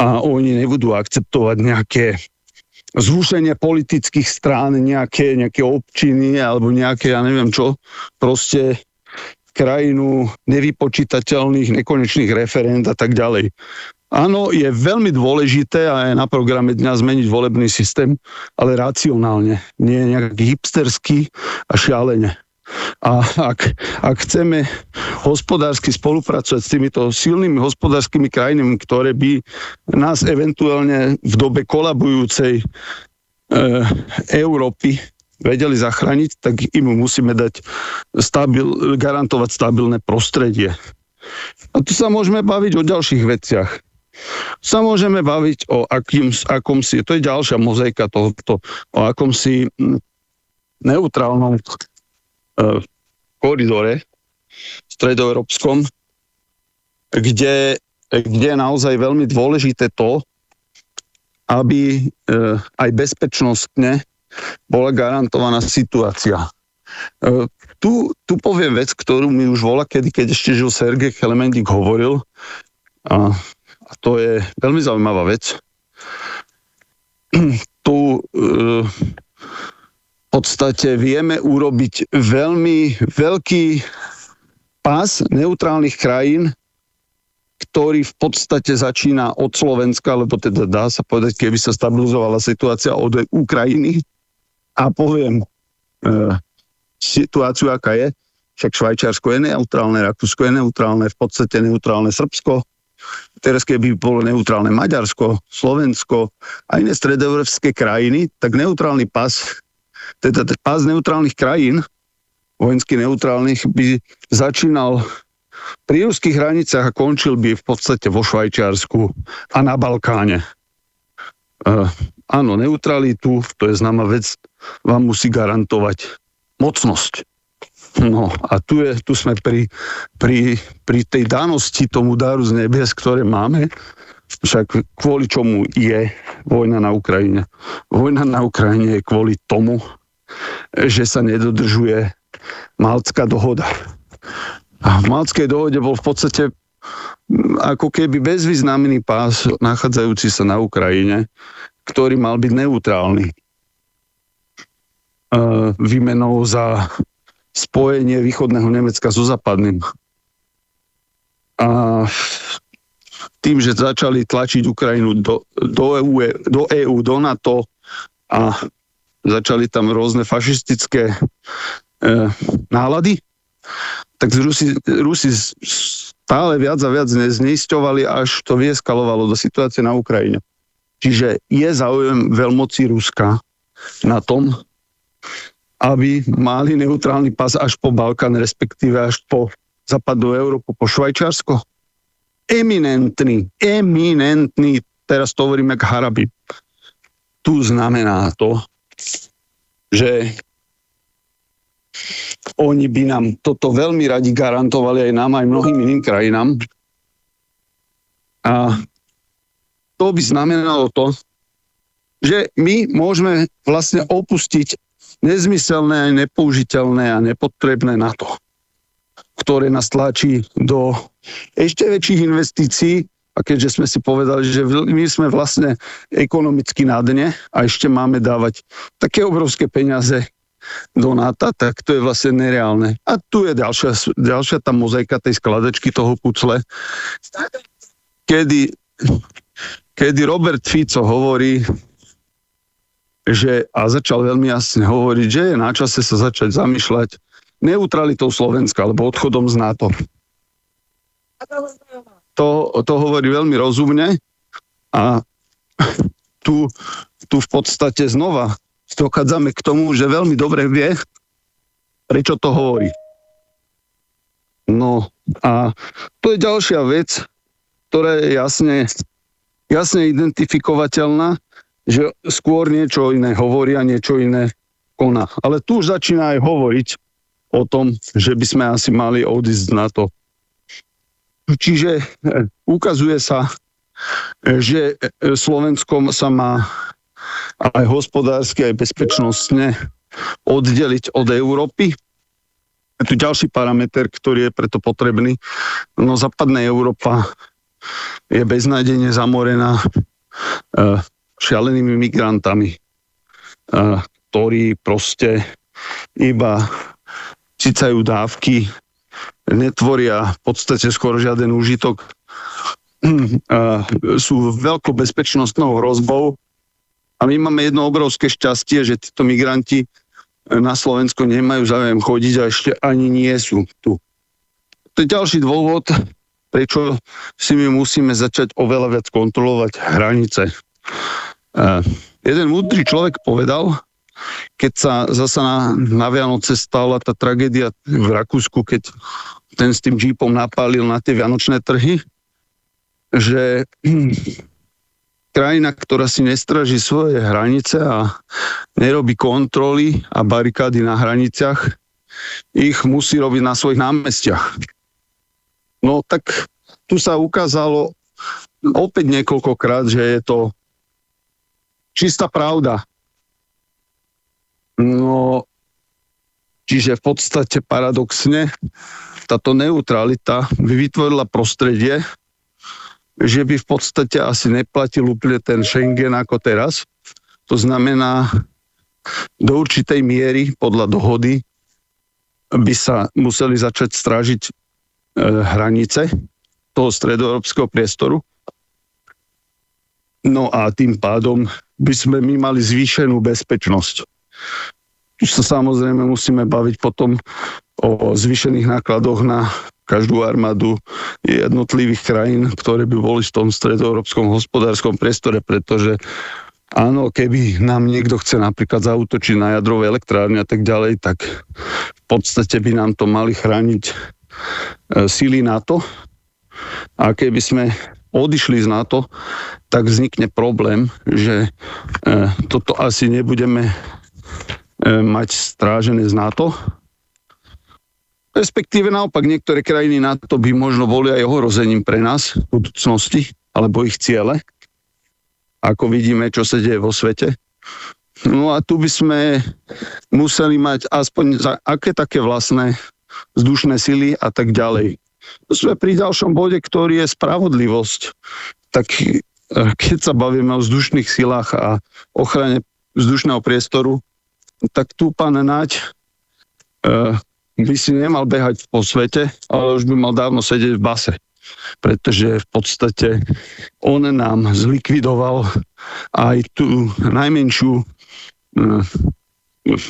a oni nebudú akceptovať nejaké zrušenie politických strán, nejaké, nejaké občiny alebo nejaké, ja neviem čo, proste krajinu nevypočítateľných, nekonečných referend a tak ďalej. Áno, je veľmi dôležité a je na programe dňa zmeniť volebný systém, ale racionálne, nie nejaký hipsterský a šialene. A ak, ak chceme hospodársky spolupracovať s týmito silnými hospodárskymi krajinami, ktoré by nás eventuálne v dobe kolabujúcej e, Európy vedeli zachrániť, tak im musíme dať stabil, garantovať stabilné prostredie. A tu sa môžeme baviť o ďalších veciach sa môžeme baviť o akým, akom si, to je ďalšia mozaika tohoto, o akom si mm, neutrálnom uh, koridore stredoeurópskom, kde, kde je naozaj veľmi dôležité to, aby uh, aj bezpečnostne bola garantovaná situácia. Uh, tu, tu poviem vec, ktorú mi už volá, kedy, keď ešte žil Sergej Kelemendik hovoril, a a to je veľmi zaujímavá vec. tu e, v podstate vieme urobiť veľmi veľký pás neutrálnych krajín, ktorý v podstate začína od Slovenska, lebo teda dá sa povedať, keby sa stabilizovala situácia od Ukrajiny. A poviem e, situáciu, aká je. Však Švajčiarsko je neutrálne, Rakúsko je neutrálne, v podstate neutrálne Srbsko, teraz keby bolo neutrálne Maďarsko, Slovensko a iné stredoevropské krajiny, tak neutrálny pas, teda pas neutrálnych krajín, vojensky neutrálnych, by začínal pri ruských hraniciach a končil by v podstate vo Švajčiarsku a na Balkáne. Uh, áno, neutralitu, to je známa vec, vám musí garantovať mocnosť. No a tu, je, tu sme pri, pri, pri tej danosti tomu daru z nebies, ktoré máme, však kvôli čomu je vojna na Ukrajine. Vojna na Ukrajine je kvôli tomu, že sa nedodržuje Malcká dohoda. A v Malckej dohode bol v podstate ako keby bezvýznamný pás nachádzajúci sa na Ukrajine, ktorý mal byť neutrálny. výmenou za spojenie východného Nemecka so západným. A tým, že začali tlačiť Ukrajinu do, do, EU, do EU, do NATO a začali tam rôzne fašistické e, nálady, tak Rusi, Rusi stále viac a viac zneisťovali, až to vyeskalovalo do situácie na Ukrajine. Čiže je záujem veľmoci Ruska na tom, aby mali neutrálny pas až po Balkán, respektíve až po západnú Európu, po Švajčiarsko. Eminentný, eminentný, teraz to hovorím jak Harabi. Tu znamená to, že oni by nám toto veľmi radi garantovali aj nám, aj mnohým iným krajinám. A to by znamenalo to, že my môžeme vlastne opustiť nezmyselné, nepoužiteľné a nepotrebné na to, ktoré nás tlačí do ešte väčších investícií, a keďže sme si povedali, že my sme vlastne ekonomicky na dne a ešte máme dávať také obrovské peniaze do NATO, tak to je vlastne nereálne. A tu je ďalšia, ďalšia tá mozaika tej skladačky toho pucle, kedy, kedy Robert Fico hovorí, že, a začal veľmi jasne hovoriť, že je na čase sa začať zamýšľať neutralitou Slovenska alebo odchodom z NATO. To, to hovorí veľmi rozumne a tu, tu v podstate znova dochádzame k tomu, že veľmi dobre vie, prečo to hovorí. No a to je ďalšia vec, ktorá je jasne, jasne identifikovateľná že skôr niečo iné hovorí a niečo iné koná. Ale tu už začína aj hovoriť o tom, že by sme asi mali odísť na to. Čiže e, ukazuje sa, e, že e, Slovenskom sa má aj hospodársky, aj bezpečnostne oddeliť od Európy. Je tu ďalší parameter, ktorý je preto potrebný. No západná Európa je beznádejne zamorená šialenými migrantami, ktorí proste iba cicajú dávky, netvoria v podstate skoro žiaden úžitok, sú veľkou bezpečnostnou hrozbou a my máme jedno obrovské šťastie, že títo migranti na Slovensko nemajú záujem chodiť a ešte ani nie sú tu. To je ďalší dôvod, prečo si my musíme začať oveľa viac kontrolovať hranice. Uh, jeden múdry človek povedal, keď sa zasa na, na Vianoce stala tá tragédia v Rakúsku, keď ten s tým džípom napálil na tie vianočné trhy, že krajina, ktorá si nestraží svoje hranice a nerobí kontroly a barikády na hraniciach, ich musí robiť na svojich námestiach. No tak tu sa ukázalo opäť niekoľkokrát, že je to čistá pravda. No, čiže v podstate paradoxne táto neutralita by vytvorila prostredie, že by v podstate asi neplatil úplne ten Schengen ako teraz. To znamená, do určitej miery podľa dohody by sa museli začať strážiť e, hranice toho stredoeurópskeho priestoru. No a tým pádom by sme my mali zvýšenú bezpečnosť. Tu sa samozrejme musíme baviť potom o zvýšených nákladoch na každú armádu jednotlivých krajín, ktoré by boli v tom stredoeurópskom hospodárskom priestore, pretože áno, keby nám niekto chce napríklad zautočiť na jadrové elektrárne a tak ďalej, tak v podstate by nám to mali chrániť e, síly NATO. A keby sme odišli z NATO, tak vznikne problém, že e, toto asi nebudeme e, mať strážené z NATO. Respektíve naopak niektoré krajiny NATO by možno boli aj ohrozením pre nás v budúcnosti, alebo ich ciele, ako vidíme, čo sa deje vo svete. No a tu by sme museli mať aspoň za aké také vlastné vzdušné sily a tak ďalej sme pri ďalšom bode, ktorý je spravodlivosť. Tak eh, keď sa bavíme o vzdušných silách a ochrane vzdušného priestoru, tak tu pán Naď uh, by si nemal behať po svete, ale už by mal dávno sedieť v base. pretože v podstate on nám zlikvidoval aj tú najmenšiu eh,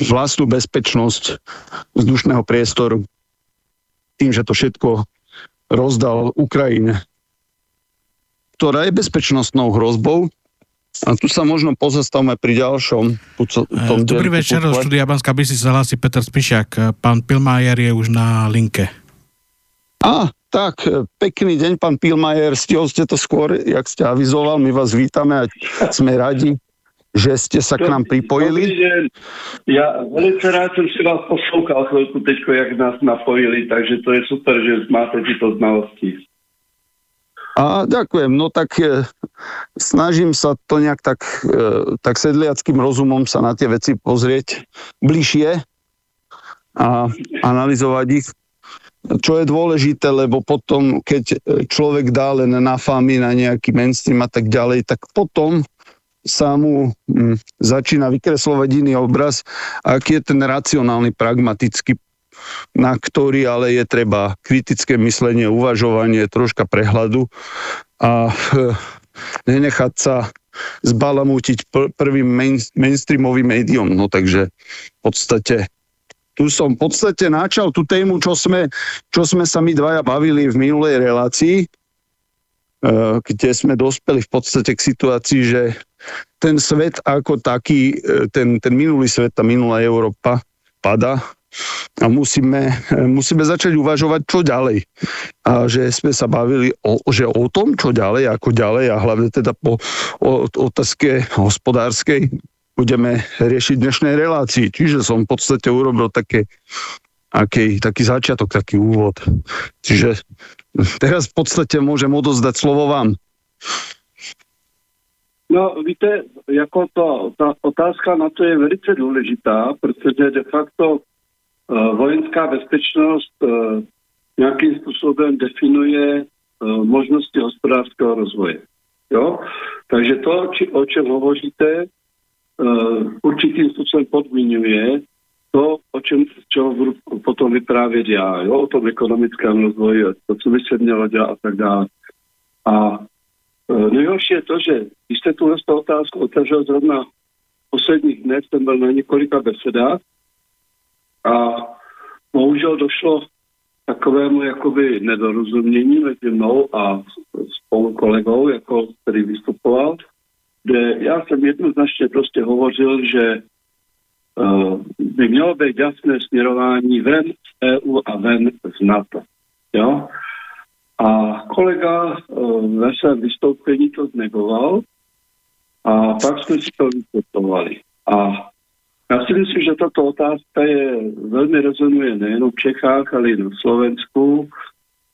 vlastnú bezpečnosť vzdušného priestoru tým, že to všetko rozdal Ukrajine, ktorá je bezpečnostnou hrozbou a tu sa možno pozastavme pri ďalšom. Tom Dobrý večer, do štúdia Banská Bystrica sa hlási Peter Spišiak. Pán Pilmajer je už na linke. A, tak, pekný deň, pán Pilmajer, stihol ste to skôr, jak ste avizoval, my vás vítame a sme radi, že ste sa k nám. Dobrý deň. Ja velice rád som si vás poslouchal chvíľku teďko, jak nás napojili, takže to je super, že máte tyto znalosti. A ďakujem, no tak e, snažím sa to nejak tak, e, tak sedliackým rozumom sa na tie veci pozrieť bližšie a analyzovať ich. Čo je dôležité, lebo potom, keď človek dá len na famy, na nejaký mainstream a tak ďalej, tak potom sa mu hm, začína vykreslovať iný obraz, aký je ten racionálny, pragmatický na ktorý ale je treba kritické myslenie, uvažovanie, troška prehľadu a eh, nenechať sa zbalamútiť pr- prvým main, mainstreamovým médium. No takže v podstate tu som v podstate načal tú tému, čo sme, čo sme sa my dvaja bavili v minulej relácii, eh, kde sme dospeli v podstate k situácii, že ten svet ako taký, eh, ten, ten minulý svet, tá minulá Európa pada a musíme, musíme začať uvažovať, čo ďalej. A že sme sa bavili o, že o tom, čo ďalej, ako ďalej a hlavne teda po o, otázke hospodárskej budeme riešiť dnešnej relácii. Čiže som v podstate urobil také, aký, taký začiatok, taký úvod. Čiže teraz v podstate môžem odozdať slovo vám. No, víte, jako to, ta otázka na to je velice důležitá, protože de facto Eh, vojenská bezpečnost eh, nějakým způsobem definuje eh, možnosti hospodářského rozvoje. Jo? Takže to, či, o čem hovoříte, určitým způsobem podmiňuje to, o čem, čeho budu potom vyprávět já, jo? o tom ekonomickém rozvoji, to, co by se mělo dělat a tak dále. A nejhorší je to, že když jste tuhle otázku otevřel zrovna posledních dnech, jsem byl na několika besedách, a bohužel došlo takovému jakoby nedorozumění mezi mnou a spolu kolegou, jako, který vystupoval, kde já jsem jednoznačně prostě hovořil, že uh, by mělo být jasné směrování ven z EU a ven z NATO. Jo? A kolega uh, ve svém vystoupení to znegoval a pak jsme si to vysvětlovali. A já si myslím, že tato otázka je velmi rezonuje nejen v Čechách, ale i na Slovensku.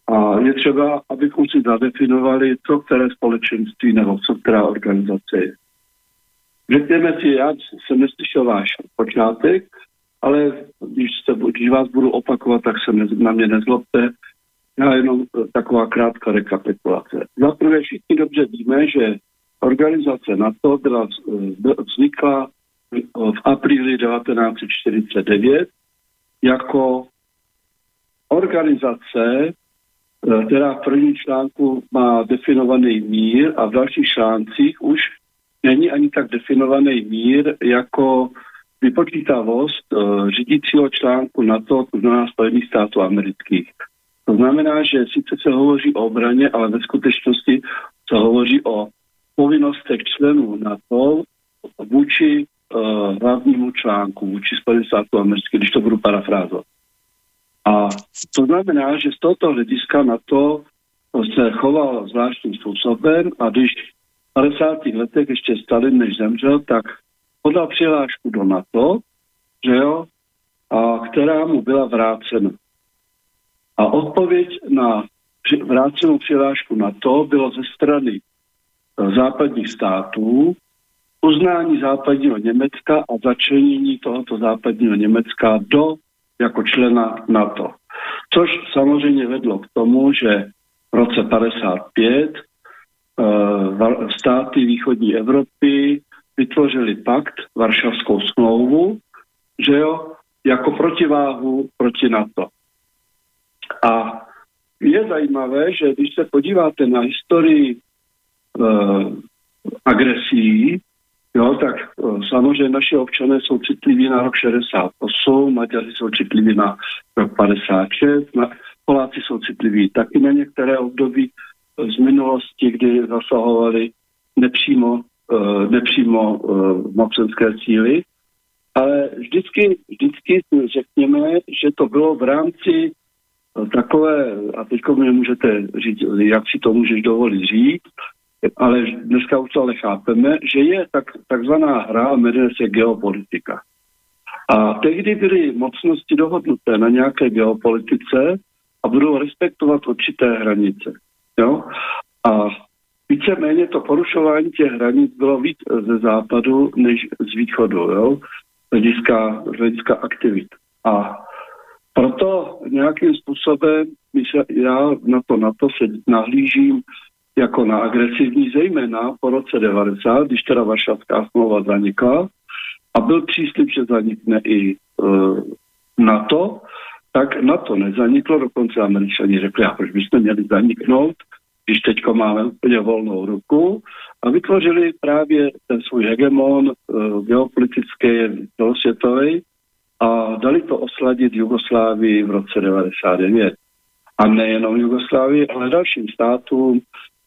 A je třeba, abychom si zadefinovali, co které společenství nebo co která organizace je. Řekněme si, já jsem neslyšel váš počátek, ale když, se, když vás budu opakovat, tak se na mě nezlobte. Já jenom e, taková krátká rekapitulace. Za prvé všichni dobře víme, že organizace NATO byla, e, vznikla v apríli 1949 jako organizace, eh, která v prvním článku má definovaný mír a v dalších článcích už není ani tak definovaný mír jako vypočítavost řídícího článku NATO, to znamená Spojených států amerických. To znamená, že sice se hovoří o obraně, ale ve skutečnosti se hovoří o povinnostech členů NATO vůči uh, hlavnímu článku vůči Spojeným státům americkým, když to budu parafrázovat. A to znamená, že z tohoto hlediska na to se choval zvláštním způsobem a když v 50. letech ještě Stalin než zemřel, tak podal přihlášku do NATO, že jo, a která mu byla vrácena. A odpověď na vrácenou přihlášku na to bylo ze strany západních států, uznání západního Německa a začlenění tohoto západního Německa do jako člena NATO. Což samozřejmě vedlo k tomu, že v roce 55 uh, státy východní Evropy vytvořili pakt, Varšavskou smlouvu, že jo, jako protiváhu proti NATO. A je zajímavé, že když se podíváte na historii uh, agresí, jo, tak uh, samozřejmě naši občané jsou citliví na rok 68, Maďaři jsou citliví na rok 56, na, Poláci jsou citliví taky na některé období z minulosti, kdy zasahovali nepřímo, uh, nepřímo uh, mocenské síly, ale vždycky, vždycky řekněme, že to bylo v rámci takové, a teď mi můžete říct, jak si to můžeš dovolit říct, ale dneska už to ale chápeme, že je tak, takzvaná hra, jmenuje se geopolitika. A tehdy byly mocnosti dohodnuté na nějaké geopolitice a budou respektovat určité hranice. Jo? A víceméně to porušování těch hranic bylo víc ze západu než z východu, jo? hlediska, hlediska aktivit. A proto nějakým způsobem já na to, na to se nahlížím jako na agresivní, zejména po roce 90, když teda Varšavská smlouva zanikla a byl příslip, že zanikne i e, NATO, tak NATO nezaniklo, dokonce američani řekli, a proč byste měli zaniknout, když teď máme úplně volnou ruku? A vytvořili právě ten svůj hegemon e, geopolitický, celosvětový, a dali to osladit Jugoslávii v roce 99. A nejenom Jugoslávii, ale dalším státům,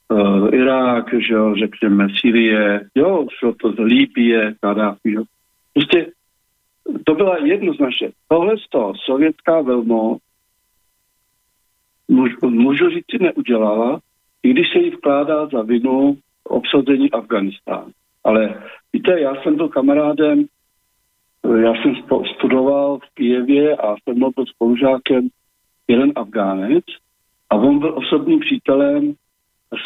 uh, Irák, že jo, řekněme Syrie, jo, šlo to z Líbie, Kadáfi, jo. Prostě to byla jednoznačně. Tohle toho sovětská velmo můžu říct, si neudělala, i když se jí vkládá za vinu obsazení Afganistánu. Ale víte, já jsem byl kamarádem já jsem studoval v Kijevě a jsem byl spolužákem jeden Afgánec a on byl osobním přítelem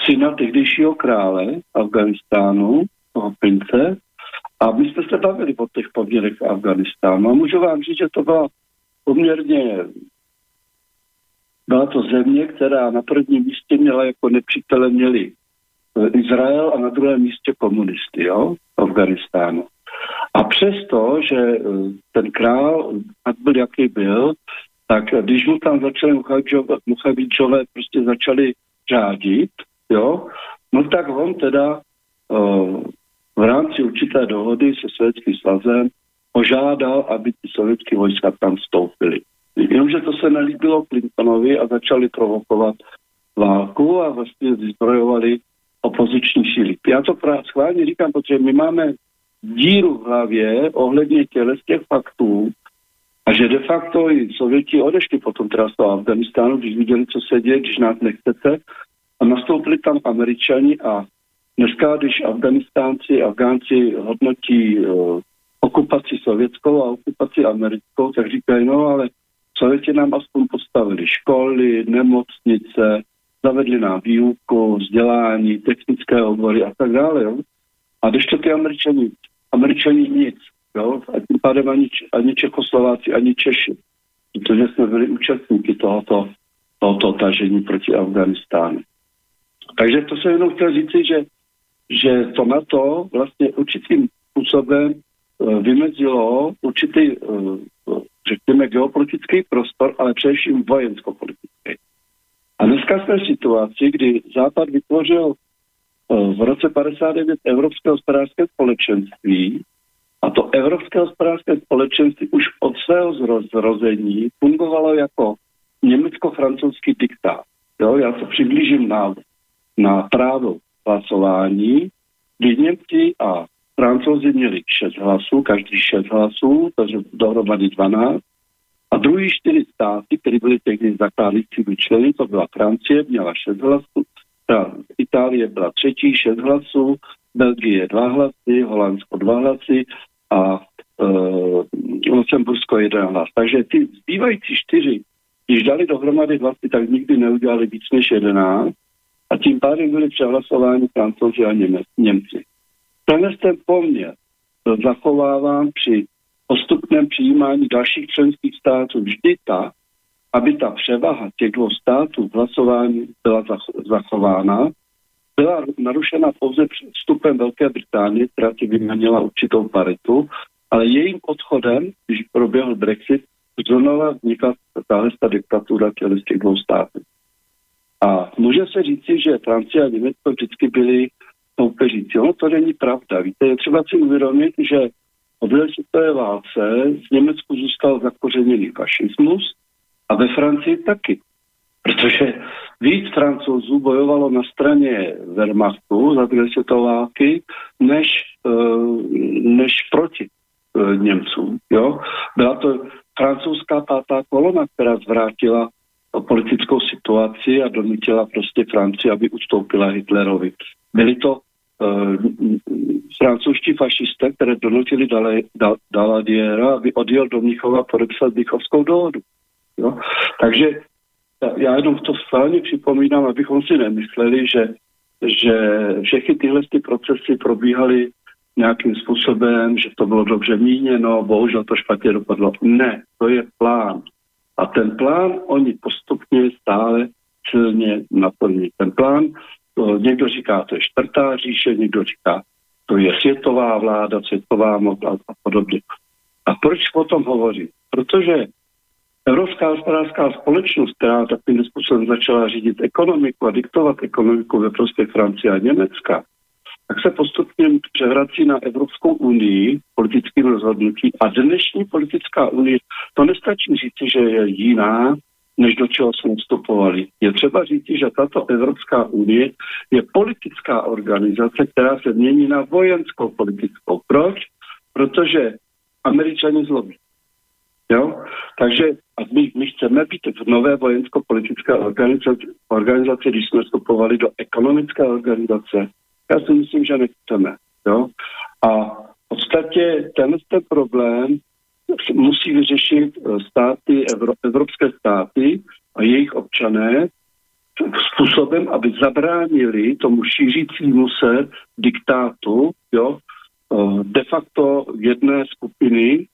syna tehdejšího krále Afganistánu, toho prince, a my jsme se bavili o těch poměrech Afganistánu. A můžu vám říct, že to byla poměrně byla to země, která na prvním místě měla jako nepřítele měli Izrael a na druhém místě komunisty, jo, Afganistánu. A přesto, že eh, ten král, ať byl jaký byl, tak když mu tam začali Muchavičové prostě začali řádit, jo, no tak on teda uh, v rámci určité dohody se Sovětským svazem požádal, aby ty sovětské vojska tam vstoupily. Jenomže to se nelíbilo Clintonovi a začali provokovat válku a vlastně zbrojovali opoziční síly. Já to právě schválně říkám, protože my máme díru v hlavě ohledně těle z těch faktů a že de facto i Sověti odešli potom teda z toho Afganistánu, když viděli, co se děje, když nás nechcete a nastoupili tam američani a dneska, když Afganistánci, Afgánci hodnotí uh, okupaci sovětskou a okupaci americkou, tak říkají, no ale Sověti nám aspoň postavili školy, nemocnice, zavedli nám výuku, vzdělání, technické obory a tak dále. Jo? A když to ty američani Američani nic. Jo? A tím pádem ani, ani Čechoslováci, ani Češi. Protože jsme byli účastníky tohoto, tohoto tažení proti Afganistánu. Takže to jsem jenom chtěl říci, že, že to na to vlastně určitým způsobem uh, vymezilo určitý, uh, řekněme, geopolitický prostor, ale především vojensko-politický. A dneska jsme v situaci, kdy Západ vytvořil v roce 59 Evropské hospodářské společenství a to Evropské hospodářské společenství už od svého zrození fungovalo jako německo-francouzský diktát. Jo, já to přiblížím na, na právo hlasování, kdy Němci a Francouzi měli 6 hlasů, každý 6 hlasů, takže dohromady 12. A druhý čtyři státy, které byly tehdy zakládajícími členy, to byla Francie, měla 6 hlasů, Itálie byla třetí, šest hlasů, Belgie dva hlasy, Holandsko dva hlasy a e, Lucembursko jeden hlas. Takže ty zbývající čtyři, když dali dohromady hlasy, tak nikdy neudělali víc než jedenáct a tím pádem byli přehlasováni francouzi a Němec, Němci. Tenhle ten poměr zachovávám při postupném přijímání dalších členských států vždy tak, aby ta převaha těch dvou států v hlasování byla zachována, byla narušena pouze vstupem Velké Británie, která si vyměnila určitou paritu, ale jejím odchodem, když proběhl Brexit, znova vznikla tahle ta diktatura těch dvou států. A může se říci, že Francie a Německo vždycky byli soupeřící. Ono to není pravda. Víte, je třeba si uvědomit, že po druhé světové válce v Německu zůstal zakořeněný fašismus a ve Francii taky. Protože víc francouzů bojovalo na straně Wehrmachtu za druhé světové války, než, eh, než proti eh, Němcům. Jo? Byla to francouzská pátá kolona, která zvrátila politickou situaci a donutila prostě Francii, aby ustoupila Hitlerovi. Byli to uh, francouzští fašisté, které donutili Daladiera, aby odjel do Mnichova podepsat Mnichovskou dohodu. Jo? Takže já jenom to stále připomínám, abychom si nemysleli, že, že všechny tyhle ty procesy probíhaly nějakým způsobem, že to bylo dobře míněno, bohužel to špatně dopadlo. Ne, to je plán. A ten plán oni postupně stále silně naplní. Ten plán, to někdo říká, to je čtvrtá říše, někdo říká, to je světová vláda, světová moc a, a podobně. A proč o tom hovoří? Protože Evropská hospodářská společnost, která takovým způsobem začala řídit ekonomiku a diktovat ekonomiku ve prospěch Francie a Německa, tak se postupně převrací na Evropskou unii politickým rozhodnutí a dnešní politická unie, to nestačí říci, že je jiná, než do čeho jsme vstupovali. Je třeba říci, že tato Evropská unie je politická organizace, která se mění na vojenskou politickou. Proč? Protože američani zlobí. Jo? Takže a my, my chceme být v nové vojensko-politické organizaci, organizaci, když jsme vstupovali do ekonomické organizace. Já si myslím, že nechceme. Jo? A v podstatě ten problém musí vyřešit eh, státy, Evro, evropské státy a jejich občané způsobem, aby zabránili tomu šířícímu se diktátu jo, eh, de facto jedné skupiny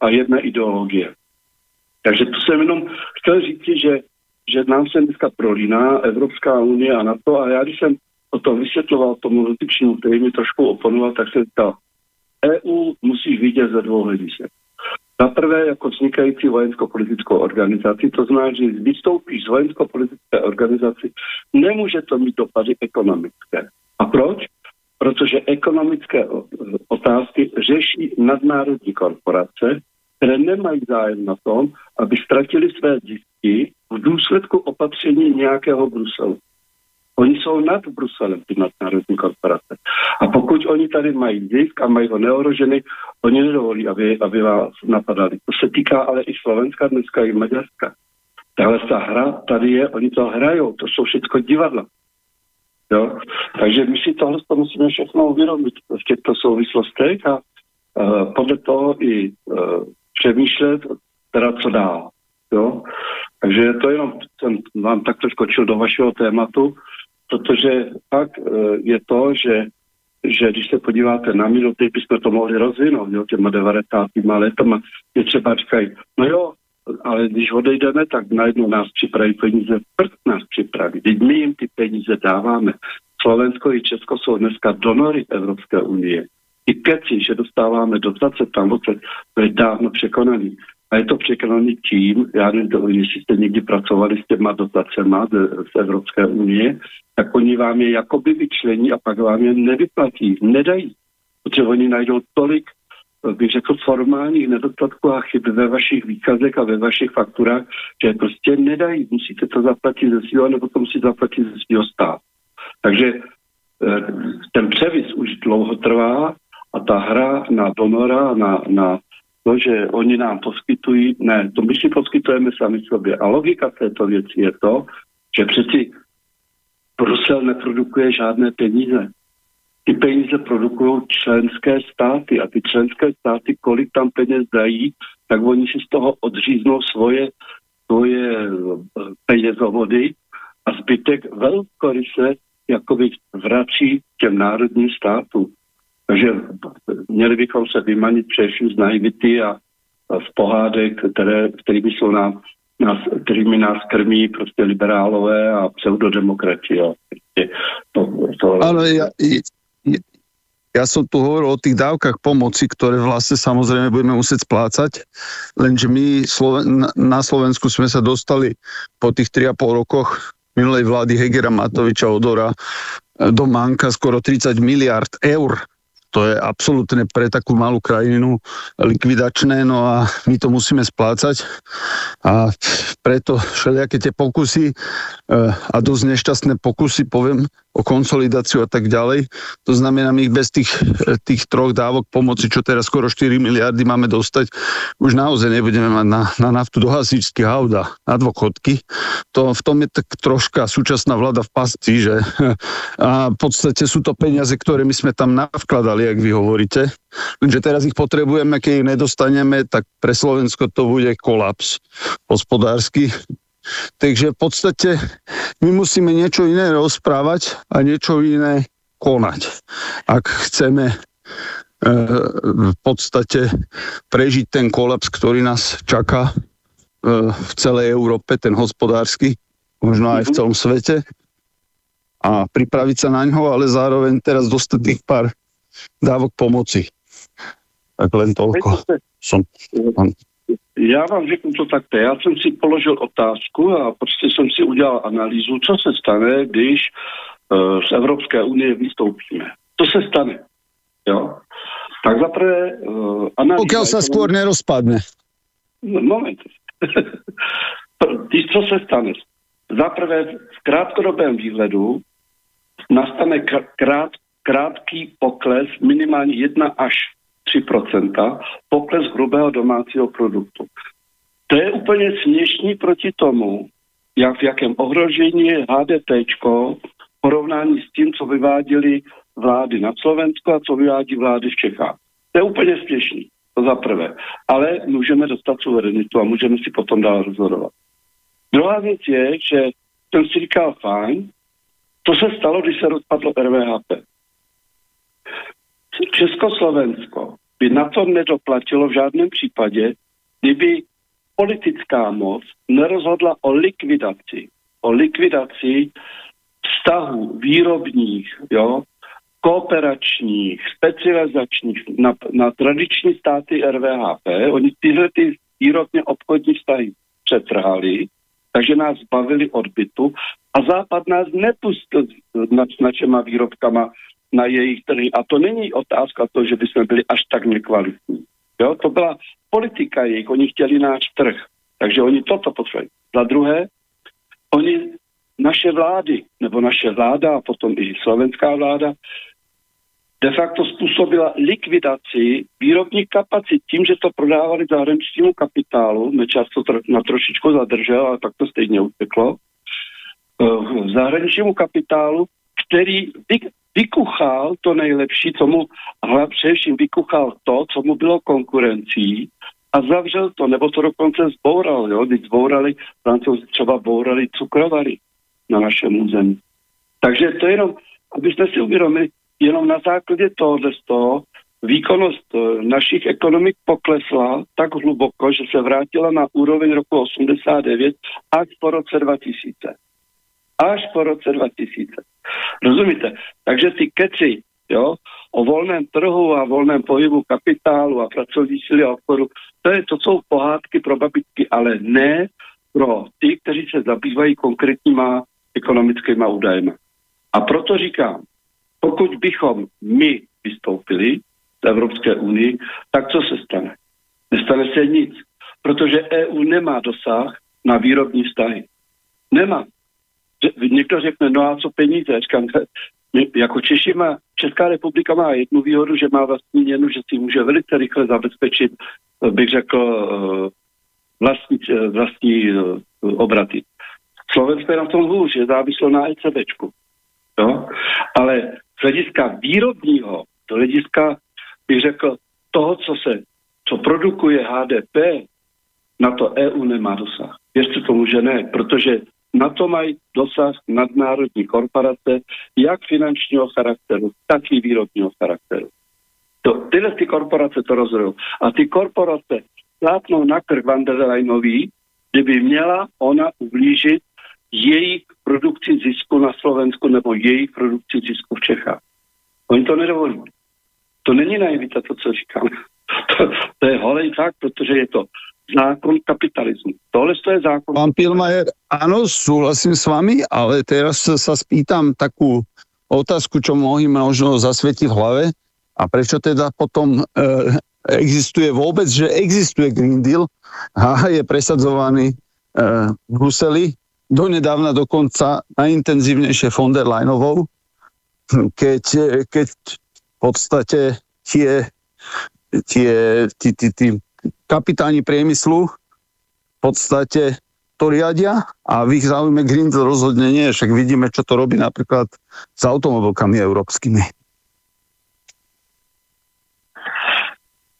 a jedné ideologie. Takže to jsem jenom chtěl říct, že, že nám se dneska prolíná Evropská unie a NATO a já když jsem o tom vysvětloval tomu dotyčnému, který mi trošku oponoval, tak jsem říkal, EU musí vidět ze dvou hledisek. Za prvé jako vznikající vojensko-politickou organizaci, to znamená, že když vystoupíš z vojensko-politické organizaci, nemůže to mít dopady ekonomické. A proč? Protože ekonomické otázky řeší nadnárodní korporace, které nemají zájem na tom, aby ztratili své zisky v důsledku opatření nějakého Bruselu. Oni jsou nad Bruselem, ty nadnárodní korporace. A pokud oni tady mají zisk a mají ho neohrožený, oni nedovolí, aby, aby vás napadali. To se týká ale i Slovenska dneska, i Maďarska. Tahle ta hra tady je, oni to hrajou, to jsou všechno divadla. Jo? Takže my si tohle to musíme všechno uvědomit v těchto souvislostech a uh, podle toho i uh, přemýšlet, teda co dál. Jo? Takže to jenom jsem vám takto skočil do vašeho tématu, protože pak uh, je to, že že když se podíváte na minuty, bychom to mohli rozvinout, jo, těma 90. letama, je třeba říkají, no jo, ale když odejdeme, tak najednou nás připraví peníze, prd nás připraví. Teď my jim ty peníze dáváme. Slovensko i Česko jsou dneska donory Evropské unie. I keci, že dostáváme dotace tam, to je dávno překonaný. A je to překonaný tím, já nevím, jestli jste někdy pracovali s těma dotacema z, z Evropské unie, tak oni vám je jakoby vyčlení a pak vám je nevyplatí, nedají. Protože oni najdou tolik bych řekl, formálních nedostatků a chyb ve vašich výkazech a ve vašich fakturách, že prostě nedají. Musíte to zaplatit ze svého, nebo to musí zaplatit ze svého státu. Takže eh, ten převis už dlouho trvá a ta hra na donora, na, na to, že oni nám poskytují, ne, to my si poskytujeme sami sobě. A logika této věci je to, že přeci Brusel neprodukuje žádné peníze ty peníze produkují členské státy a ty členské státy, kolik tam peněz dají, tak oni si z toho odříznou svoje, svoje eh, penězovody a zbytek velkoryse jakoby vrací těm národním státům. Takže měli bychom se vymanit především z naivity a, a z pohádek, které, kterými jsou nám nás, kterými nás krmí prostě liberálové a pseudodemokrati. To, to, Ale ja, ja som tu hovoril o tých dávkach pomoci, ktoré vlastne samozrejme budeme musieť splácať, lenže my na Slovensku sme sa dostali po tých 3,5 rokoch minulej vlády Hegera Matoviča Odora do Manka skoro 30 miliard eur. To je absolútne pre takú malú krajinu likvidačné, no a my to musíme splácať. A preto všelijaké tie pokusy e, a dosť nešťastné pokusy, poviem, o konsolidáciu a tak ďalej. To znamená, my bez tých, tých troch dávok pomoci, čo teraz skoro 4 miliardy máme dostať, už naozaj nebudeme mať na, na naftu do hasičských aut a na dôchodky. To, v tom je tak troška súčasná vláda v pasci, že a v podstate sú to peniaze, ktoré my sme tam navkladali, jak vy hovoríte. Lenže teraz ich potrebujeme, keď ich nedostaneme, tak pre Slovensko to bude kolaps hospodársky Takže v podstate my musíme niečo iné rozprávať a niečo iné konať. Ak chceme e, v podstate prežiť ten kolaps, ktorý nás čaká e, v celej Európe, ten hospodársky, možno aj v mhm. celom svete a pripraviť sa na ňo, ale zároveň teraz dostať tých pár dávok pomoci. Tak len toľko. Som, Já vám řeknu to takto. Já jsem si položil otázku a prostě jsem si udělal analýzu, co se stane, když uh, z Evropské unie vystoupíme. To se stane. Jo? Tak zaprvé uh, analýza... Pokud se skôr nerozpadne. No, moment. Víš, co se stane? Zaprvé v krátkodobém výhledu nastane krát, krátký pokles minimálně 1 až 3%, pokles hrubého domácího produktu. To je úplně směšný proti tomu, jak v jakém ohrožení je HDP v porovnání s tím, co vyváděly vlády na Slovensku a co vyvádí vlády v Čechách. To je úplně směšný, to za prvé. Ale můžeme dostat suverenitu a můžeme si potom dál rozhodovat. Druhá věc je, že jsem si říkal, fajn, to se stalo, když se rozpadlo RVHP. Československo by na to nedoplatilo v žádném případě, kdyby politická moc nerozhodla o likvidaci, o likvidaci vztahů výrobních, jo, kooperačních, specializačních na, na tradiční státy RVHP. Oni tyhle ty výrobně obchodní vztahy přetrhali, takže nás bavili odbytu a Západ nás nepustil nad, nad těma výrobkama na jejich trhy. A to není otázka to, že bychom byli až tak nekvalitní. Jo? To byla politika jejich, oni chtěli náš trh. Takže oni toto potřebují. Za druhé, oni, naše vlády, nebo naše vláda a potom i slovenská vláda, de facto způsobila likvidaci výrobních kapacit tím, že to prodávali zahraničnímu kapitálu. Nečas to tro, na trošičku zadržel, ale pak to stejně uteklo. Eh, zahraničnímu kapitálu, který vykuchal to nejlepší, co mu, ale především vykuchal to, co mu bylo konkurencí a zavřel to, nebo to dokonce zboural, jo, když zbourali, francouzi třeba bourali cukrovary na našem území. Takže to jenom, aby jsme si uvědomili, jenom na základě tohohle z toho výkonnost eh, našich ekonomik poklesla tak hluboko, že se vrátila na úroveň roku 89 až po roce 2000 až po roce 2000. Rozumíte? Takže ty keci jo, o volném trhu a volném pohybu kapitálu a pracovní síly a obchodu, to, je, to jsou pohádky pro babičky, ale ne pro ty, kteří se zabývají konkrétníma ekonomickými údajemi. A proto říkám, pokud bychom my vystoupili z Evropské unii, tak co se stane? Nestane se nic, protože EU nemá dosah na výrobní vztahy. Nemá někdo řekne, no a co peníze? Říkám, jako Češi má, Česká republika má jednu výhodu, že má vlastní měnu, že si může velice rychle zabezpečit, bych řekl, eh, vlastní, eh, vlastní eh, obraty. Slovensko je na tom hůř, je závislo na ECBčku. Jo? Ale z hlediska výrobního, z hlediska, bych řekl, toho, co se, co produkuje HDP, na to EU nemá dosah. Věřte tomu, že ne, protože na to mají dosah nadnárodní korporace, jak finančního charakteru, tak i výrobního charakteru. To, tyhle ty korporace to rozhodují. A ty korporace látnou na krk Van der kdyby měla ona ublížit jejich produkci zisku na Slovensku nebo jejich produkci zisku v Čechách. Oni to nedovolí. To není naivita, to, co říkám. To, to je holej fakt, protože je to zákon kapitalismu. Tohle je zákon. Pán Pilmajer, áno, súhlasím s vami, ale teraz sa spýtam takú otázku, čo mnohým možno zasvieti v hlave. A prečo teda potom e, existuje vôbec, že existuje Green Deal a je presadzovaný e, v Bruseli, donedávna dokonca najintenzívnejšie von der Leinovou, keď, keď v podstate tie, tie, tí, tí, tí kapitáni priemyslu v podstate to riadia a v ich záujme Green Deal rozhodne nie, však vidíme, čo to robí napríklad s automobilkami európskymi.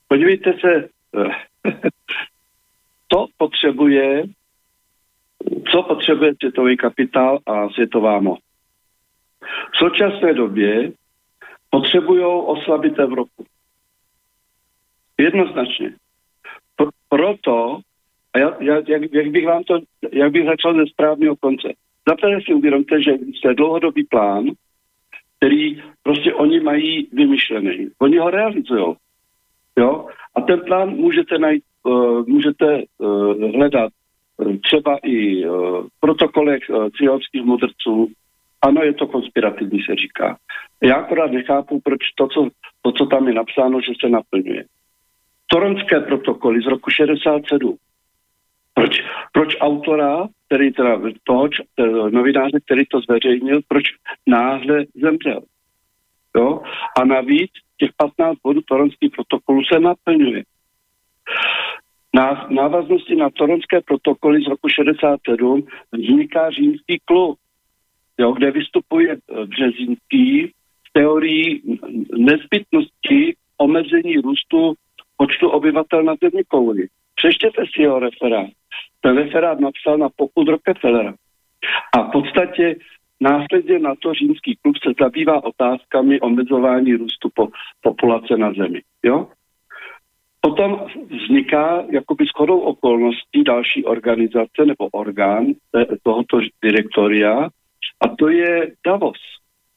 Podívejte se, to potřebuje, co potřebuje světový kapitál a světová moc. V současné době potřebují oslabit Evropu. Jednoznačně. Proto, a já, já, jak, jak, bych vám to, jak bych začal ze správného konce. Zaprvé si uvědomte, že je dlouhodobý plán, který prostě oni mají vymyšlený. Oni ho realizují. Jo? A ten plán můžete najít, uh, můžete uh, hledat uh, třeba i uh, v protokolech uh, cílovských mudrců. Ano, je to konspirativní, se říká. Já akorát nechápu, proč to co, to, co tam je napsáno, že se naplňuje. Toronské protokoly z roku 67. Proč, proč autora, který teda toho novináře, který to zveřejnil, proč náhle zemřel? Jo? A navíc těch 15 bodů toronských protokolů se naplňuje. Na návaznosti na toronské protokoly z roku 67 vzniká římský klub, jo, kde vystupuje Březínský v teorii nezbytnosti omezení růstu počtu obyvatel na země kouli. Přečtěte si jeho referát. Ten referát napsal na popud Rockefellera. A v podstatě Následně na to římský klub se zabývá otázkami omezování růstu po, populace na Zemi. Jo? Potom vzniká jakoby shodou okolností další organizace nebo orgán tohoto direktoria a to je Davos,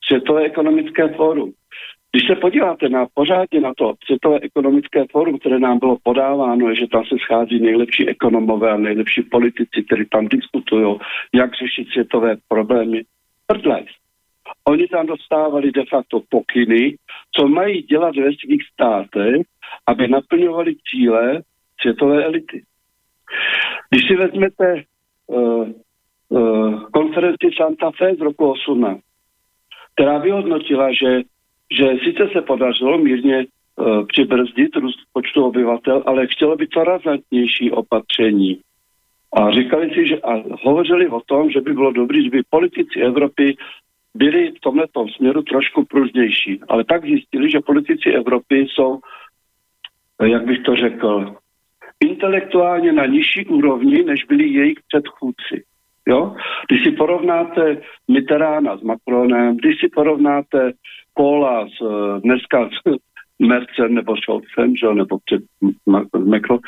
Světové ekonomické fórum. Když se podíváte na pořádně na to Světové ekonomické fórum, které nám bylo podáváno, je, že tam se schází nejlepší ekonomové a nejlepší politici, kteří tam diskutují, jak řešit světové problémy, prdlajs. Oni tam dostávali de facto pokyny, co mají dělat ve svých státech, aby naplňovali cíle světové elity. Když si vezmete uh, uh, konferenci Santa Fe z roku 18, která vyhodnotila, že, že sice se podařilo mírně uh, přibrzdit růst počtu obyvatel, ale chtělo by to razantnější opatření. A říkali si, že a hovořili o tom, že by bylo dobré, kdyby politici Evropy byli v tomto směru trošku pružnější. Ale pak zjistili, že politici Evropy jsou, jak bych to řekl, intelektuálně na nižší úrovni, než byli jejich předchůdci. Jo? Když si porovnáte Mitterána s Macronem, když si porovnáte Kola s, dneska s, Mercem nebo Scholzem, že, nebo před Merkel,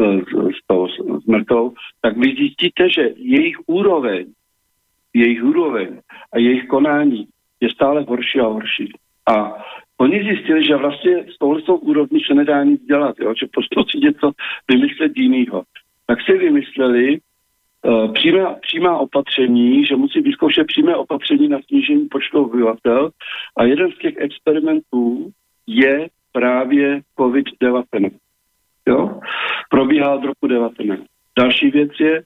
eh, s, tou, s tak vy zjistíte, že jejich úroveň, jejich úroveň a jejich konání je stále horší a horší. A oni zjistili, že vlastně s touhle úrovní se nedá nic dělat, jo? že prostě si něco vymyslet jinýho. Tak si vymysleli přímá, přímá opatření, že musí vyzkoušet přímé opatření na snížení počtu obyvatel a jeden z těch experimentů je právě COVID-19. Jo? Probíhá od roku 19. Další věc je,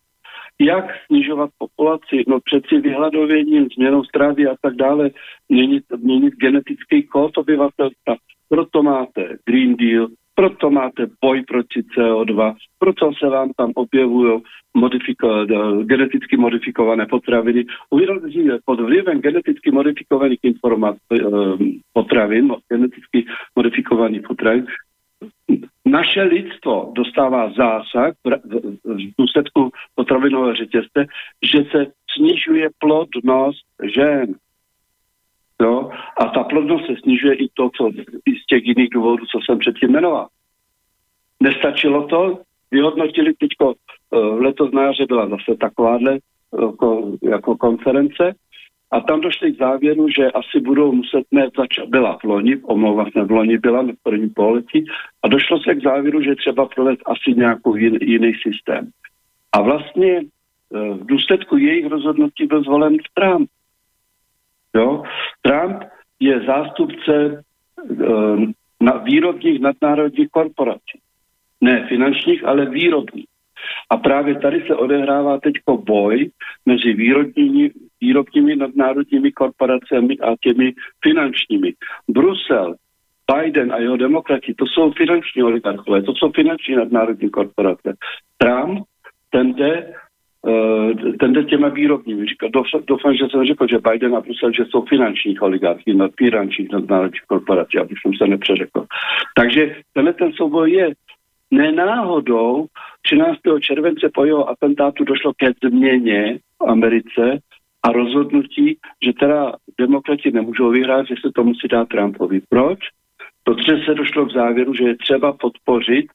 jak snižovat populaci, no přeci vyhladověním, změnou strávy a tak dále, měnit, měnit genetický kód obyvatelstva. Proto máte Green Deal, proto máte boj proti CO2, proto se vám tam objevují modifiko- geneticky modifikované potraviny. Uvědomte že pod vlivem geneticky modifikovaných eh, potravin, geneticky modifikovaných potravin, naše lidstvo dostává zásah v důsledku potravinového řetězce, že se snižuje plodnost žen. Jo? A ta plodnost se snižuje i to, co i z těch jiných důvodů, co jsem předtím jmenoval. Nestačilo to, vyhodnotili teďko uh, letos na jaře byla zase takováhle uh, jako konference a tam došli k závěru, že asi budou muset ne začat, byla v loni, omlouvám se, v loni byla na první poletí a došlo se k závěru, že třeba provést asi nějakou jin, jiný systém. A vlastně e, v důsledku jejich rozhodnutí byl zvolen Trump. Jo? Trump je zástupce e, na výrobních nadnárodních korporací. Ne finančních, ale výrobních. A právě tady se odehrává teď boj mezi výrobními, výrobními nadnárodními korporacemi a těmi finančními. Brusel, Biden a jeho demokrati, to jsou finanční oligarchové, to jsou finanční nadnárodní korporace. Trump, ten jde, uh, ten jde těma výrobními. Říkal, doufám, že jsem řekl, že Biden a že jsou finanční oligarchy, nad finančních nadnárodních korporací, aby jsem se nepřeřekl. Takže tenhle ten souboj je nenáhodou 13. července po jeho atentátu došlo ke změně v Americe a rozhodnutí, že teda demokrati nemůžou vyhrát, že se to musí dát Trumpovi. Proč? Protože se došlo k závěru, že je třeba podpořit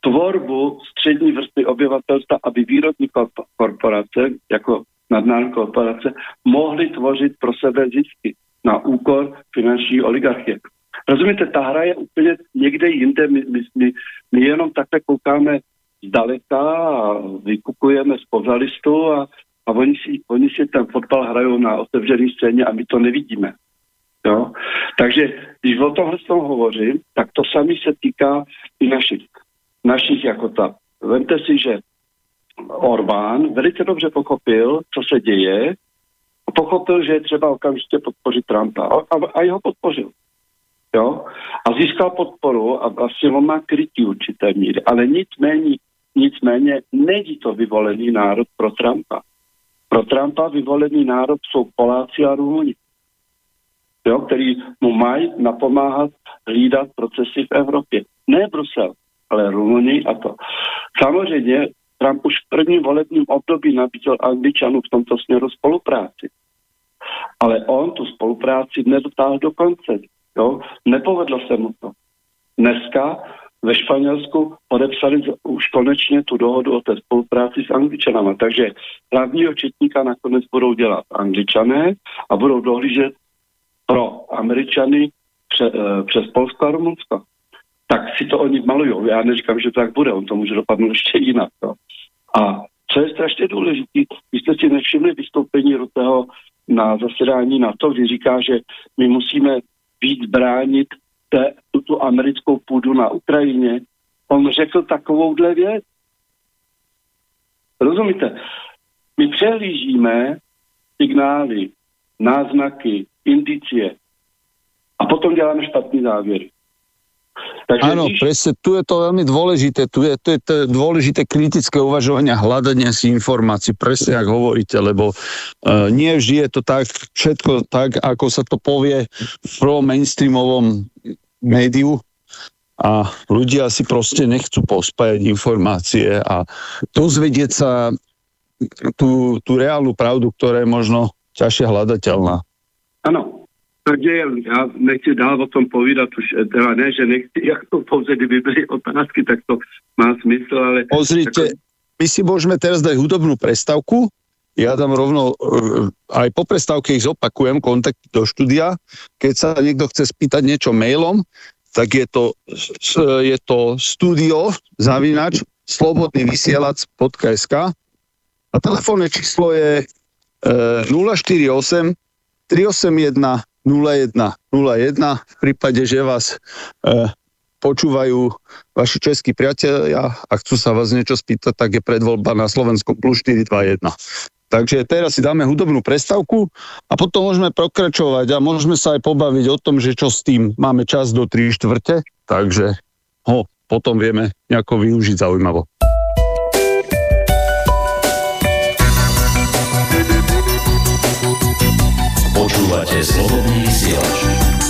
tvorbu střední vrstvy obyvatelstva, aby výrobní korporace, jako nadnárodní korporace, mohly tvořit pro sebe zisky na úkor finanční oligarchie. Rozumíte, ta hra je úplně někde jinde. My, my, my, my jenom takhle koukáme zdaleka a vykupujeme z pozalistu a, a oni, si, oni si ten fotbal hrajou na otevřené scéně a my to nevidíme. Jo? Takže když o tomhle tom hovořím, tak to sami se týká i našich, našich jako ta. Vemte si, že Orbán velice dobře pochopil, co se děje, a pochopil, že je třeba okamžitě podpořit Trumpa. A, a, a jeho podpořil. Jo? A získal podporu a vlastně on má krytí určité míry. Ale nicméně, nicméně není to vyvolený národ pro Trumpa. Pro Trumpa vyvolený národ jsou Poláci a Rumuni, jo, který mu mají napomáhat hlídat procesy v Evropě. Ne Brusel, ale Rumuni a to. Samozřejmě Trump už v prvním volebním období nabízel Angličanů v tomto směru spolupráci. Ale on tu spolupráci nedotáhl do konce. Jo? Nepovedlo se mu to. Dneska ve Španělsku podepsali už konečně tu dohodu o té spolupráci s Angličanama. Takže hlavního četníka nakonec budou dělat Angličané a budou dohlížet pro Američany pře, e, přes Polsko a Rumunsko. Tak si to oni malují. Já neříkám, že to tak bude, on to může dopadnout ještě jinak. Jo. A co je strašně důležité, vy jste si nevšimli vystoupení Rutého na zasedání na to, kdy říká, že my musíme víc bránit te, tu americkou půdu na Ukrajině. On řekl takovouhle věc. Rozumíte? My přehlížíme signály, náznaky, indicie a potom děláme špatný závěr. Takže Áno, když... presne, tu je to veľmi dôležité, tu je, to je to dôležité kritické uvažovanie, hľadanie si informácií, presne ako hovoríte, lebo uh, nie vždy je to tak, všetko tak, ako sa to povie v pro mainstreamovom médiu a ľudia si proste nechcú pospájať informácie a dozvedieť sa tú, tú reálnu pravdu, ktorá je možno ťažšie hľadateľná. Áno, takže já nechci dál o tom povídat, už eh, teda ne, že nechci, jako pouze kdyby byly otázky, tak to má smysl, ale... Pozrite, jako... my si môžeme teraz dať hudobnú prestavku, ja dám rovno, eh, aj po prestávke ich zopakujem, kontakt do štúdia. Keď sa niekto chce spýtať niečo mailom, tak je to, je to studio zavinač slobodný vysielač.sk a telefónne číslo je e, 048 381 0101 v prípade, že vás e, počúvajú vaši českí priatelia a chcú sa vás niečo spýtať, tak je predvoľba na Slovensku plus 421. Takže teraz si dáme hudobnú prestavku a potom môžeme pokračovať a môžeme sa aj pobaviť o tom, že čo s tým. Máme čas do 3 štvrte, takže ho potom vieme nejako využiť zaujímavo. Počúvate slobodný vysielač.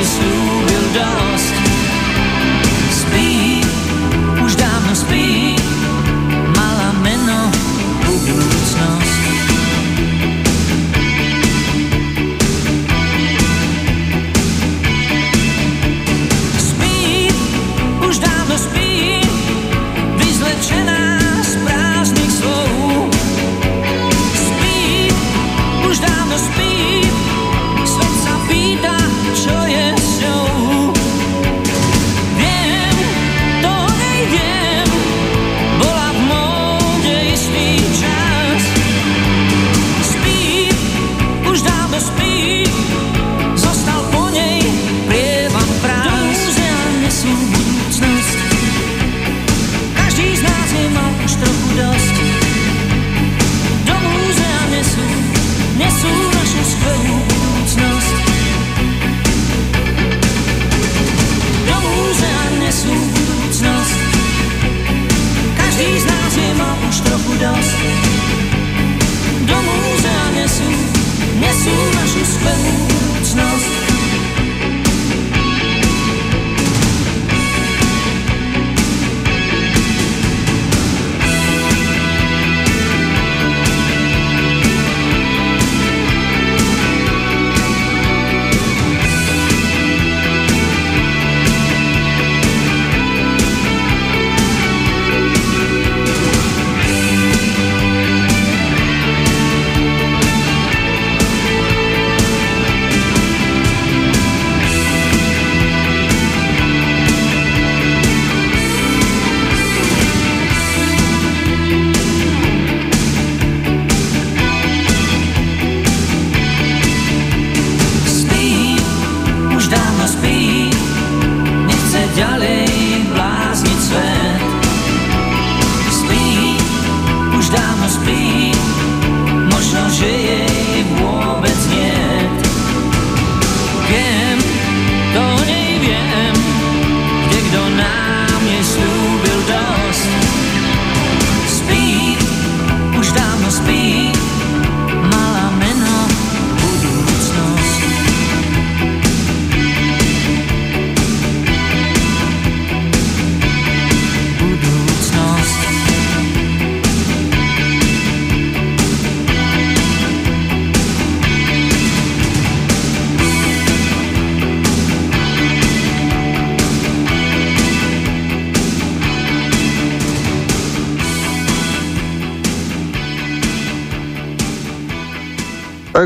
is who will dust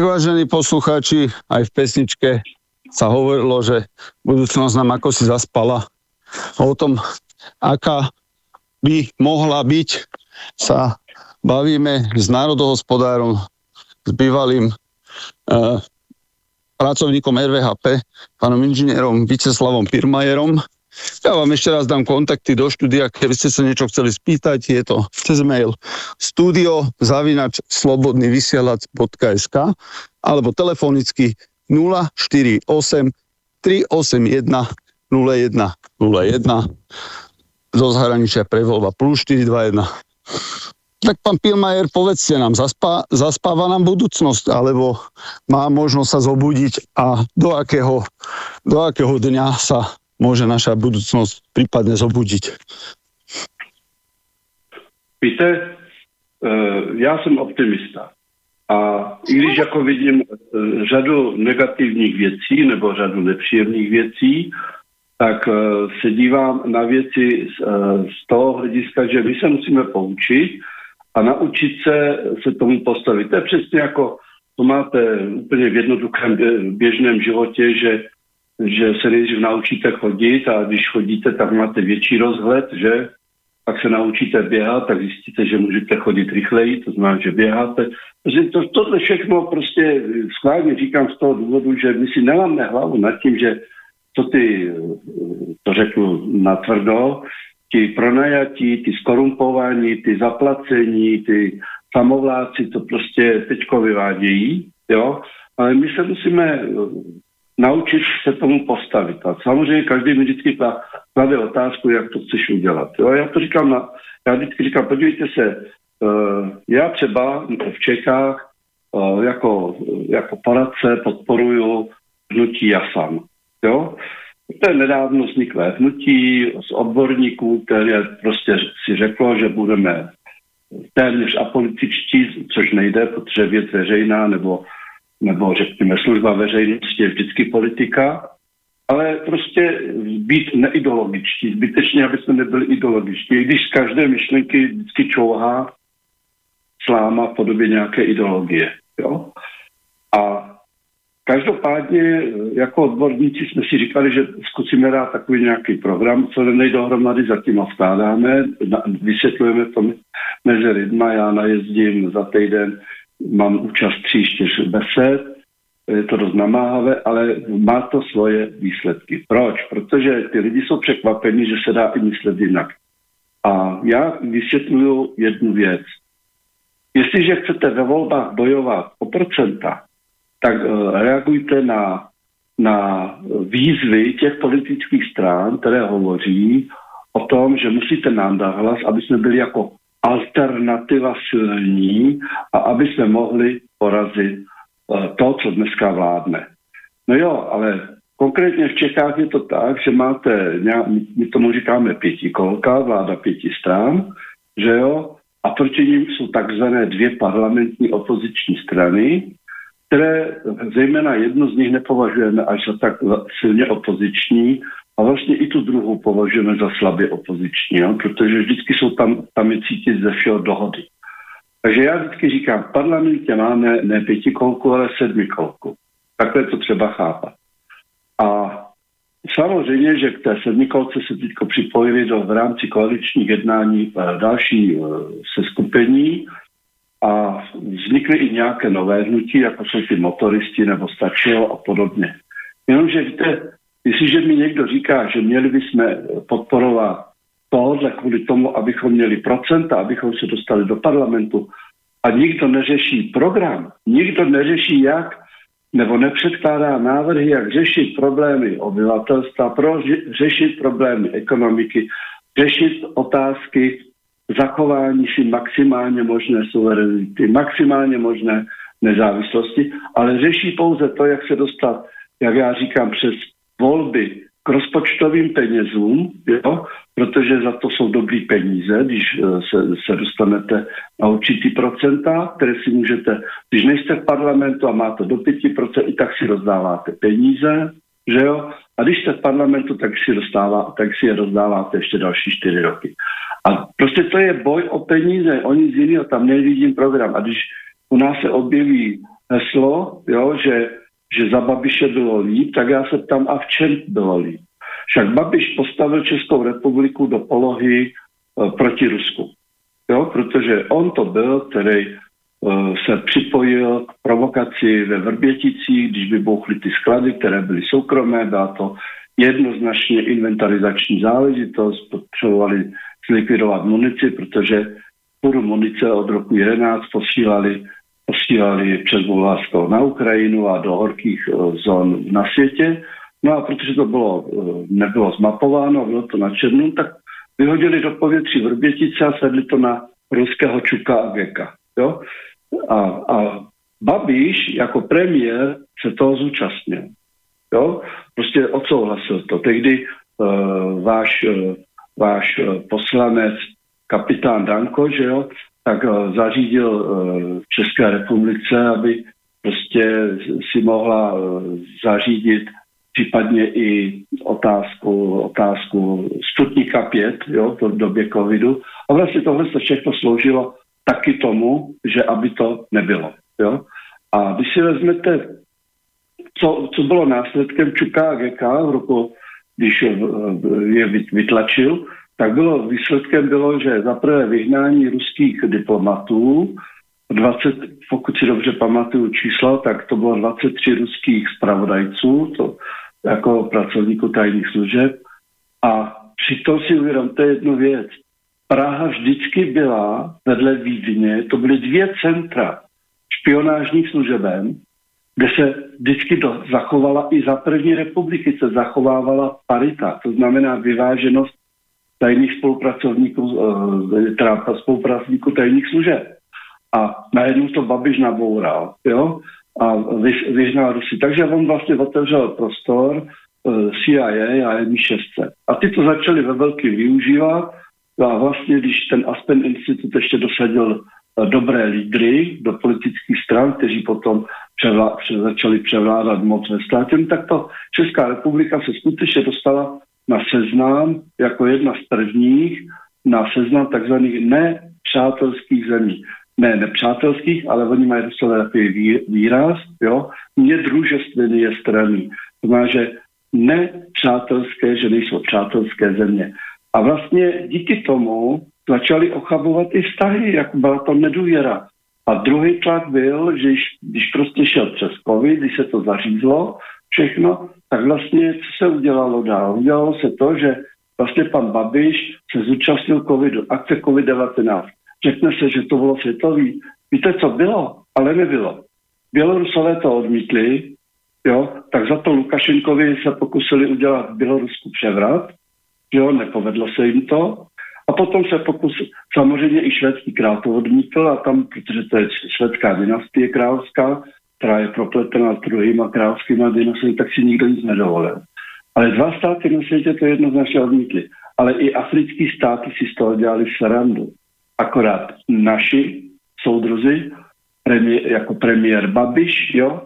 Tak vážení poslucháči, aj v pesničke sa hovorilo, že budúcnosť nám ako si zaspala. O tom, aká by mohla byť, sa bavíme s národohospodárom, s bývalým uh, pracovníkom RVHP, pánom inžinierom Viceslavom Pirmajerom. Ja vám ešte raz dám kontakty do štúdia, keby ste sa niečo chceli spýtať, je to cez mail studio zavinač slobodnyvysielac.sk alebo telefonicky 048 381 0101 zo zahraničia prevoľba plus 421. Tak pán Pilmajer, povedzte nám, zaspá, zaspáva nám budúcnosť, alebo má možnosť sa zobudiť a do akého, do akého dňa sa môže naša budúcnosť prípadne zobudiť? Víte, eh, já jsem optimista. A i když jako vidím eh, řadu negativních věcí nebo řadu nepříjemných věcí, tak eh, se dívám na věci z toho hlediska, že my se musíme poučit a naučit se se tomu postavit. To je přesně jako to máte úplně v jednoduchém běžném životě, že že se nejdřív naučíte chodit a když chodíte, tak máte větší rozhled, že? Pak se naučíte běhat, tak zjistíte, že můžete chodit rychleji, to znamená, že běháte. Protože to, tohle všechno prostě schválně říkám z toho důvodu, že my si neláme hlavu nad tím, že to ty, to řeknu natvrdo, ti pronajatí, ty skorumpování, ty zaplacení, ty samovláci to prostě teďko vyvádějí, jo, ale my se musíme naučit se tomu postavit. A samozřejmě každý mi vždycky klade otázku, jak to chceš udělat. Jo? Já to říkám, na, já vždycky říkám, podívejte se, uh, já třeba v Čechách uh, jako, jako poradce podporuju hnutí Jasan. Jo? To je nedávno vzniklé hnutí z odborníků, které prostě si řeklo, že budeme téměř apolitičtí, což nejde, protože věc veřejná nebo nebo řekněme služba veřejnosti je vždycky politika, ale prostě být neideologičtí, zbytečně, aby jsme nebyli ideologičtí. I když z každé myšlenky vždycky čouhá sláma v podobě nějaké ideologie. Jo? A Každopádně jako odborníci jsme si říkali, že zkusíme dát takový nějaký program, co nejde dohromady, zatím ho skládáme, vysvětlujeme to mezi lidma, já najezdím za týden mám účast tří, čtyř besed, je to dost namáhavé, ale má to svoje výsledky. Proč? Protože ty lidi jsou překvapeni, že se dá i myslet jinak. A já vysvětluju jednu věc. Jestliže chcete ve volbách bojovat o procenta, tak uh, reagujte na, na výzvy těch politických stran, které hovoří o tom, že musíte nám dát hlas, aby jsme byli jako alternativa silní a aby jsme mohli porazit eh, to, co dneska vládne. No jo, ale konkrétně v Čechách je to tak, že máte, my tomu říkáme pětikolka, vláda pěti stran, že jo, a proti ním jsou takzvané dvě parlamentní opoziční strany, které zejména jednu z nich nepovažujeme až za tak silně opoziční, a vlastně i tu druhou považujeme za slabě opoziční, jo? protože vždycky jsou tam, tam je cítit ze všeho dohody. Takže já vždycky říkám, v parlamentě máme ne pětikolku, ale sedmikolku. Takhle to třeba chápat. A samozřejmě, že k té sedmikolce se teď připojili do, v rámci koaličních jednání eh, další eh, seskupení a vznikly i nějaké nové hnutí, jako jsou ty motoristi nebo stačilo a podobně. Jenomže víte, Jestliže mi někdo říká, že měli bychom podporovat tohle kvůli tomu, abychom měli procenta, abychom se dostali do parlamentu a nikdo neřeší program, nikdo neřeší jak, nebo nepředkládá návrhy, jak řešit problémy obyvatelstva, pro řešit problémy ekonomiky, řešit otázky zachování si maximálně možné suverenity, maximálně možné nezávislosti, ale řeší pouze to, jak se dostat, jak já říkám, přes volby k rozpočtovým penězům, jo, protože za to jsou dobrý peníze, když eh, se, se dostanete na určitý procenta, které si můžete, když nejste v parlamentu a máte do 5%, i tak si rozdáváte peníze, že jo? A když jste v parlamentu, tak si, dostává, tak si je rozdáváte ještě další čtyři roky. A prostě to je boj o peníze, oni z jiného tam nevidím program. A když u nás se objeví heslo, jo, že že za Babiše bylo líp, tak já se ptám, a v čem bylo líp? Však Babiš postavil Českou republiku do polohy e, proti Rusku. Jo? Protože on to byl, který se připojil k provokaci ve Vrběticích, když vybouchly ty sklady, které byly soukromé, byla to jednoznačně inventarizační záležitost, potřebovali zlikvidovat munici, protože půdu munice od roku 11 posílali, posílali přes Bulharsko na Ukrajinu a do horkých zón na světě. No a protože to bylo, nebylo zmapováno, bylo to na černu, tak vyhodili do povětří Vrbětice a sedli to na ruského Čuka a Geka. Jo? A, a Babiš jako premiér se toho zúčastnil. Jo? Prostě odsouhlasil to. Tehdy uh, váš, uh, váš poslanec, kapitán Danko, že jo, tak uh, zařídil uh, v České republice, aby prostě si mohla uh, zařídit případně i otázku, otázku Sputnika 5, jo, to v době covidu. A vlastně tohle se všechno sloužilo taky tomu, že aby to nebylo. Jo? A když si vezmete, co, co bylo následkem Čuka a GK v roku, když je vytlačil, tak bylo, výsledkem bylo, že za prvé vyhnání ruských diplomatů, 20, pokud si dobře pamatuju čísla, tak to bylo 23 ruských zpravodajců, to jako pracovníků tajných služeb. A přitom si uvědomte jednu věc. Praha vždycky byla vedle Vídně, to byly dvě centra špionážních služebem, kde se vždycky to zachovala i za první republiky se zachovávala parita, to znamená vyváženost tajných spolupracovníků, eh, teda spolupracovníků tajných služeb. A najednou to Babiš naboural, jo, a vyhnal Rusy. Takže on vlastně otevřel prostor eh, CIA a MI6. A ty to začali ve velký využívat a vlastně, když ten Aspen Institut ještě dosadil eh, dobré lídry do politických stran, kteří potom převlá, pře, začali převládat moc ve státě, no tak to Česká republika se skutečně dostala na seznam jako jedna z prvních na seznam takzvaných nepřátelských zemí. Ne nepřátelských, ale oni mají docela takový výraz, jo, nedružestvený je strany. To znamená, že nepřátelské, že nejsou přátelské země. A vlastně díky tomu začaly ochabovat i vztahy, jako byla to nedůvěra. A druhý tlak byl, že když prostě šel přes COVID, když se to zařízlo všechno, tak vlastně co se udělalo dál? Udělalo se to, že vlastně pan Babiš se zúčastnil COVIDu, akce COVID-19. Řekne se, že to bylo světový. Víte, co bylo? Ale nebylo. Bělorusové to odmítli, jo, tak za to Lukašenkovi se pokusili udělat v Bělorusku převrat, jo, nepovedlo se jim to. A potom se pokus, samozřejmě i švédský král to odmítl a tam, protože to je švédská dynastie královská, která je propletena s druhýma královskýma dynastiemi, tak si nikdo nic nedovolil. Ale dva státy na světě to jednoznačně odmítli. Ale i africký státy si z toho dělali srandu. Akorát naši soudruzi, premiér, jako premiér Babiš, jo,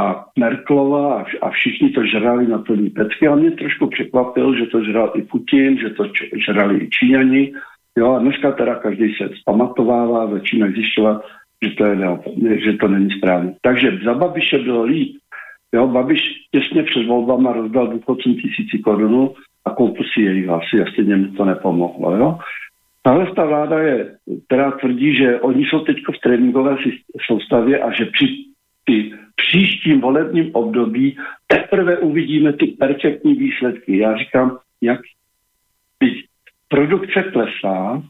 a Merklova a všichni to žrali na plný pecky a mě trošku překvapil, že to žral i Putin, že to žrali i Číňani. Jo, a dneska teda každý se zpamatovává, začíná zjišťovat, že to, je, že to není správně. Takže za Babiše bylo líp. Jo, Babiš těsně před volbama rozdal důchodcům tisíci korunů a koupil si jejich hlasy a stejně mu to nepomohlo. Jo. Tahle ta vláda je, která tvrdí, že oni jsou teď v tréninkové soustavě a že při ty příštím volebním období teprve uvidíme ty perfektní výsledky. Já říkám, jak teď produkce klesá,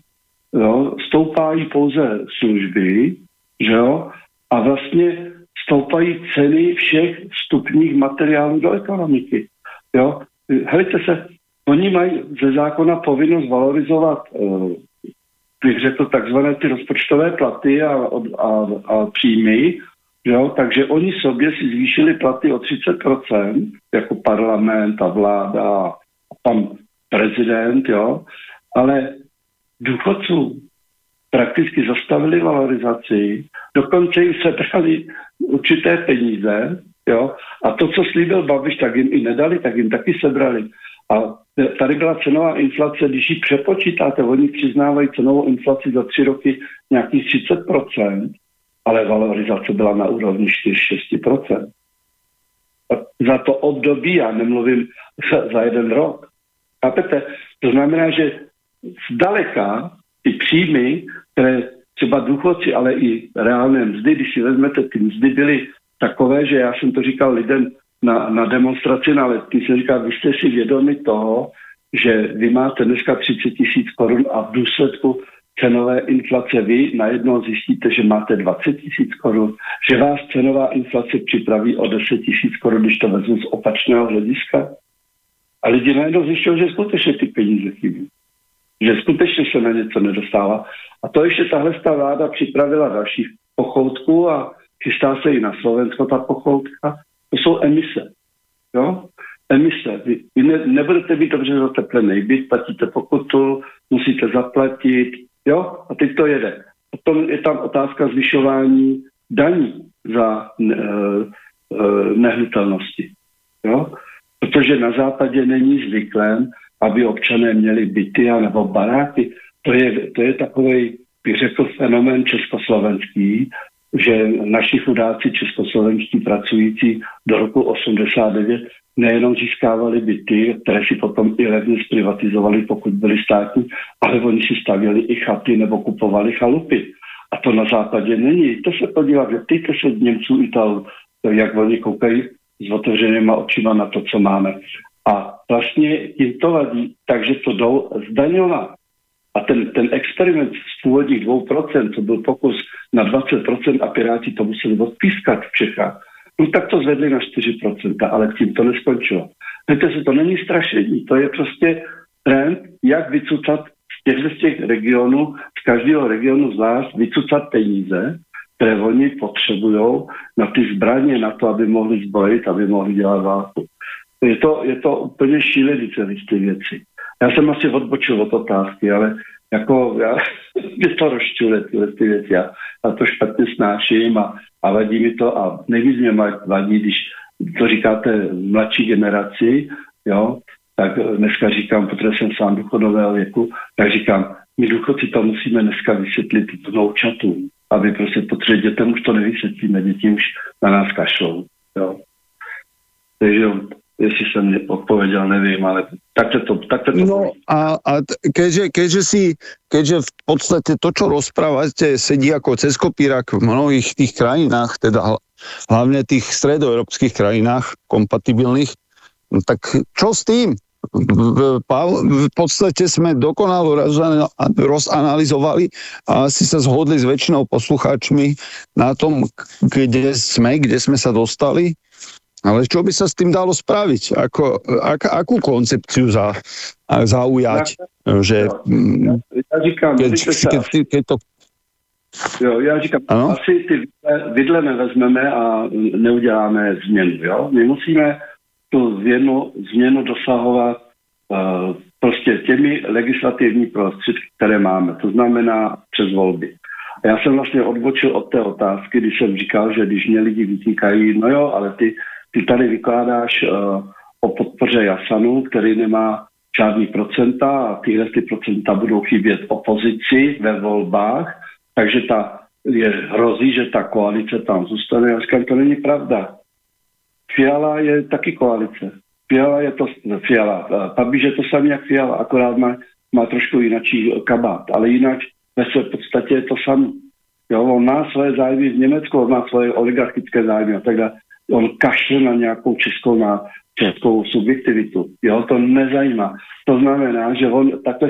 jo, stoupají pouze služby, že jo, a vlastně stoupají ceny všech vstupních materiálů do ekonomiky. Jo. Helejte se, oni mají ze zákona povinnost valorizovat, eh, bych řekl, takzvané ty rozpočtové platy a, a, a příjmy Jo, takže oni sobě si zvýšili platy o 30%, jako parlament a vláda a pan prezident, jo, ale důchodců prakticky zastavili valorizaci, dokonce jim sebrali určité peníze, jo, a to, co slíbil Babiš, tak jim i nedali, tak jim taky sebrali. A tady byla cenová inflace, když ji přepočítáte, oni přiznávají cenovou inflaci za tři roky nějakých 30%, ale valorizace byla na úrovni 4-6%. Za to období, já nemluvím za, za jeden rok. Chápete? To znamená, že zdaleka ty příjmy, které třeba důchodci, ale i reálné mzdy, když si vezmete, ty mzdy byly takové, že já jsem to říkal lidem na, na demonstraci na letní, jsem říkal, vy jste si vědomi toho, že vy máte dneska 30 tisíc korun a v důsledku cenové inflace vy najednou zjistíte, že máte 20 tisíc korun, že vás cenová inflace připraví o 10 tisíc korun, když to vezmu z opačného hlediska. A lidi najednou zjišťují, že skutečně ty peníze chybí. Že skutečně se na něco nedostává. A to ještě tahle ta vláda připravila další pochoutku a chystá se i na Slovensko ta pochoutka. To jsou emise. Jo? Emise. Vy, vy ne, nebudete být dobře zateplený byt, platíte pokutu, musíte zaplatit, jo? A teď to jede. Potom je tam otázka zvyšování daní za e, e, nehnutelnosti. Jo? Protože na západě není zvyklém, aby občané měli byty nebo baráky. To je, to je takový, bych řekl, fenomén československý, že naši chudáci českoslovenští pracující do roku 89 nejenom získávali byty, které si potom i levně zprivatizovali, pokud byly státní, ale oni si stavěli i chaty nebo kupovali chalupy. A to na západě není. To se podívat, ptejte se Němců, Italů, jak oni koukají s otevřenýma očima na to, co máme. A vlastně jim to vadí, takže to jdou zdaňovat. A ten, ten experiment z původních 2%, co byl pokus na 20% a Piráti to museli odpískat v Čechách, no tak to zvedli na 4%, ale tím to neskončilo. Víte se, to není strašení, to je prostě trend, jak vycucat z těch, z těch regionů, z každého regionu zvlášť vycucat peníze, které oni potřebují na ty zbraně, na to, aby mohli zbrojit, aby mohli dělat válku. Je to, je to úplně šílený celý ty věci. Já jsem asi odbočil od otázky, ale jako já, mě to rozčule tyhle ty věci. Já, já to špatně snáším a, a vadí mi to a nejvíc mě vadí, když to říkáte mladší generaci, jo, tak dneska říkám, protože jsem sám důchodového věku, tak říkám, my důchodci to musíme dneska vysvětlit vnoučatům, aby prostě, protože dětem už to nevysvětlíme, děti už na nás kašlou. Jo. Takže jestli jsem odpovedal, nevím, ale takto to, takto to No a, a keďže, keďže, si, keďže v podstate to, čo rozprávate, sedí ako cez kopírak v mnohých tých krajinách, teda hlavne tých stredoeurópskych krajinách kompatibilných, no tak čo s tým? V, v podstate sme dokonalo rozanalizovali a asi sa zhodli s väčšinou poslucháčmi na tom, kde sme, kde sme sa dostali ale čo by sa s tým dalo spraviť? Ako, ak, akú koncepciu za, zaujať? Ja, že, ja, ja říkám, keď, keď, keď to Jo, já říkám, ano? asi ty vidle nevezmeme a neuděláme změnu. Jo? My musíme tu změnu, změnu dosahovat uh, prostě těmi legislativní prostředky, které máme. To znamená přes volby. A já jsem vlastně odbočil od té otázky, když jsem říkal, že když mě lidi vytýkají, no jo, ale ty ty tady vykládáš uh, o podpoře Jasanu, který nemá žádný procenta a tyhle ty procenta budou chybět opozici ve volbách, takže ta je, hrozí, že ta koalice tam zůstane. Já říkám, to není pravda. Fiala je taky koalice. Fiala je to, Fiala, Pabiž je to samý jak Fiala, akorát má, má trošku jinačí kabát, ale jinak ve své podstatě je to samé. Jo, on má svoje zájmy v Německu, on má svoje oligarchické zájmy a tak dále on kašle na nějakou českou, na českou subjektivitu. Jo, to nezajímá. To znamená, že on takhle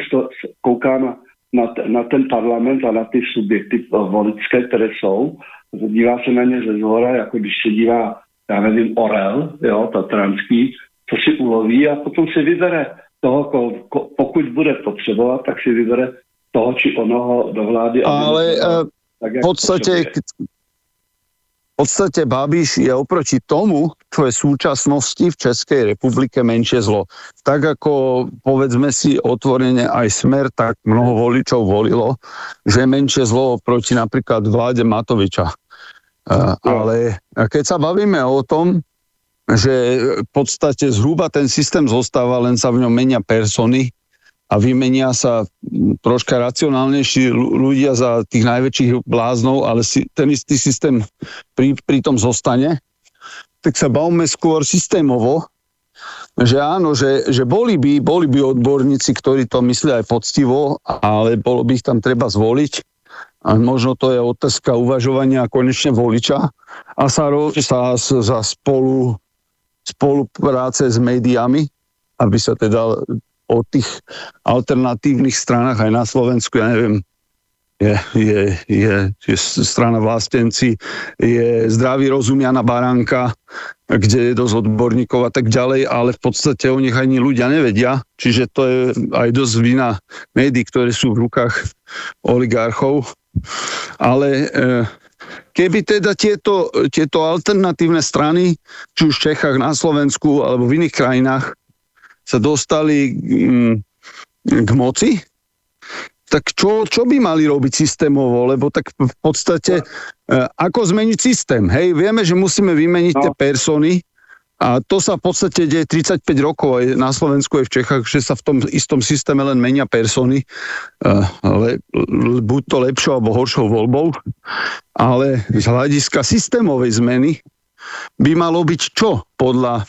kouká na, na, na ten parlament a na ty subjekty voličské, které jsou, dívá se na ně ze zhora, jako když se dívá, já nevím, Orel, jo, tatranský, co si uloví a potom si vybere toho, ko, ko, pokud bude potřebovat, tak si vybere toho či onoho do vlády. Ale uh, v podstate, podstate Babiš je oproti tomu, čo je v súčasnosti v Českej republike menšie zlo. Tak ako povedzme si otvorene aj Smer, tak mnoho voličov volilo, že je menšie zlo oproti napríklad vláde Matoviča. Uh, ale keď sa bavíme o tom, že v podstate zhruba ten systém zostáva, len sa v ňom menia persony, a vymenia sa troška racionálnejší ľudia za tých najväčších bláznov, ale si, ten istý systém pri, pri tom zostane, tak sa bavme skôr systémovo, že áno, že, že boli, by, boli by odborníci, ktorí to myslia aj poctivo, ale bolo by ich tam treba zvoliť. a možno to je otázka uvažovania konečne voliča, a sa, sa za spolu, spolupráce s médiami, aby sa teda o tých alternatívnych stranách aj na Slovensku, ja neviem, je, je, je, je strana vlastenci, je zdravý rozum Jana Baránka, kde je dosť odborníkov a tak ďalej, ale v podstate o nich ani ľudia nevedia, čiže to je aj dosť vina médií, ktoré sú v rukách oligarchov. Ale e, keby teda tieto, tieto alternatívne strany, či už v Čechách, na Slovensku alebo v iných krajinách, sa dostali mm, k moci, tak čo, čo by mali robiť systémovo? Lebo tak v podstate, no. ako zmeniť systém? Hej, vieme, že musíme vymeniť no. tie persony, a to sa v podstate deje 35 rokov aj na Slovensku, aj v Čechách, že sa v tom istom systéme len menia persony, ale buď to lepšou alebo horšou voľbou, ale z hľadiska systémovej zmeny by malo byť čo podľa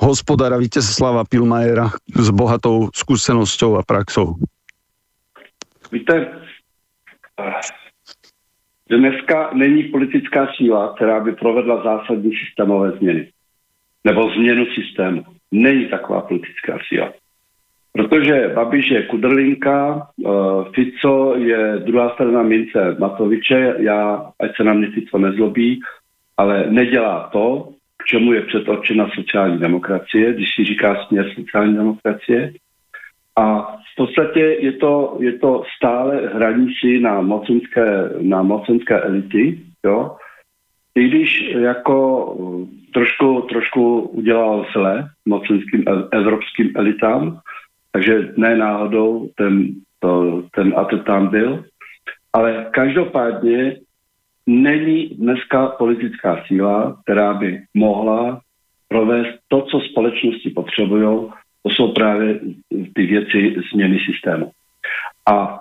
hospodára Víteslava Pilmajera s bohatou skúsenosťou a praxou? Víte, dneska není politická síla, která by provedla zásadní systémové změny. Nebo změnu systému. Není taková politická síla. Protože Babiš je kudrlinka, uh, Fico je druhá strana mince Matoviče, já, ať se na mě Fico nezlobí, ale nedělá to, k čemu je předočena sociální demokracie, když si říká směr sociální demokracie. A v podstatě je to, je to stále hraní si na mocenské, na mocenské elity, jo? I když jako trošku, trošku udělal zle mocenským evropským elitám, takže ne náhodou ten, to, ten atlet tam byl, ale každopádně není dneska politická síla, která by mohla provést to, co společnosti potřebují, to jsou právě ty věci změny systému. A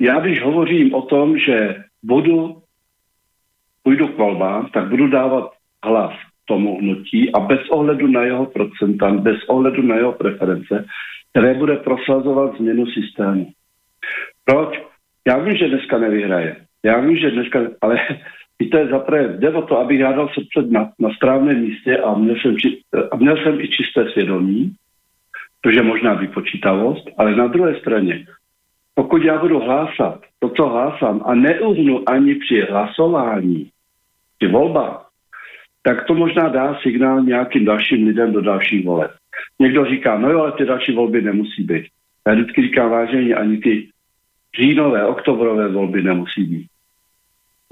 já když hovořím o tom, že budu, půjdu k volbám, tak budu dávat hlas tomu hnutí a bez ohledu na jeho procenta, bez ohledu na jeho preference, které bude prosazovat změnu systému. Proč? Já vím, že dneska nevyhraje. Já vím, že dneska, ale víte, zaprvé jde o to, abych hádal srdce na, na správném místě a měl, jsem, a měl jsem i čisté svědomí, je možná vypočítavost, ale na druhé straně, pokud já budu hlásat to, co hlásám a neuhnu ani při hlasování, při volbách, tak to možná dá signál nějakým dalším lidem do dalších voleb. Někdo říká, no jo, ale ty další volby nemusí být. Já vždycky říkám, vážení, ani ty říjnové, oktobrové volby nemusí být.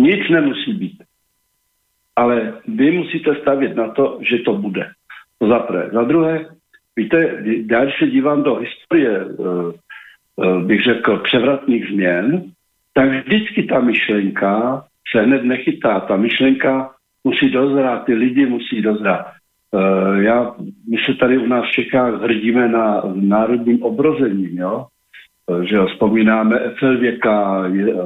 Nic nemusí být. Ale vy musíte stavět na to, že to bude. To za prvé. Za druhé, víte, já když se dívám do historie, eh, eh, bych řekl, převratných změn, tak vždycky ta myšlenka se hned nechytá. Ta myšlenka musí dozrát, ty lidi musí dozrát. Eh, já, my se tady u nás v Čechách hrdíme na národním obrozením, jo? Že jo, vzpomínáme Ecelvěka,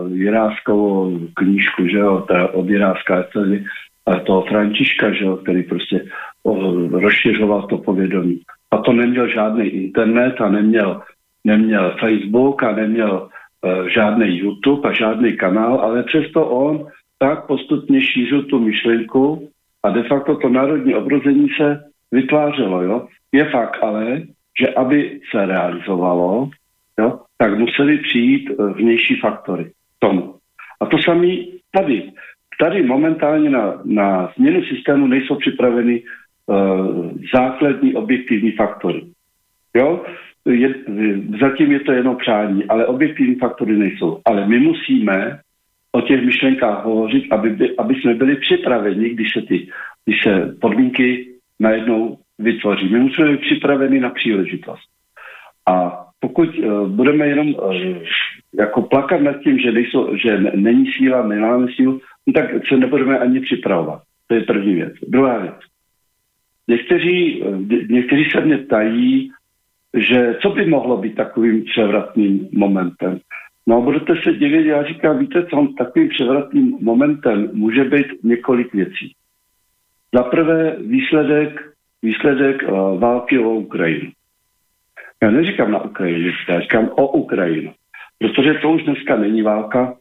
Jiráskovou knížku, že jo, ta od Jiráska Ecelvě, a toho Františka, že jo, který prostě rozšiřoval to povědomí. A to neměl žádný internet a neměl, neměl Facebook a neměl uh, žádný YouTube a žádný kanál, ale přesto on tak postupně šířil tu myšlenku a de facto to národní obrození se vytvářelo. Jo? Je fakt ale, že aby se realizovalo, jo, tak museli přijít eh, vnější faktory tomu. A to samé tady. Tady momentálně na, na změnu systému nejsou připraveny uh, základní objektivní faktory. Jo? Je, zatím je to jenom přání, ale objektivní faktory nejsou. Ale my musíme o těch myšlenkách hovořit, aby, by, aby jsme byli připraveni, když se, ty, když se podmínky najednou vytvoří. My musíme být připraveni na příležitost. A pokud uh, budeme jenom uh, jako plakat nad tím, že, nejsou, že není síla, nemáme sílu, no tak se nebudeme ani připravovat. To je první věc. Druhá věc. Někteří, uh, někteří se mě tají, že co by mohlo být takovým převratným momentem. No budete se divit, já říkám, víte co, takovým převratným momentem může být několik věcí. Za prvé výsledek, výsledek války o Ukrajinu. Já neříkám na Ukrajině, já říkám o Ukrajinu. Protože to už dneska není válka,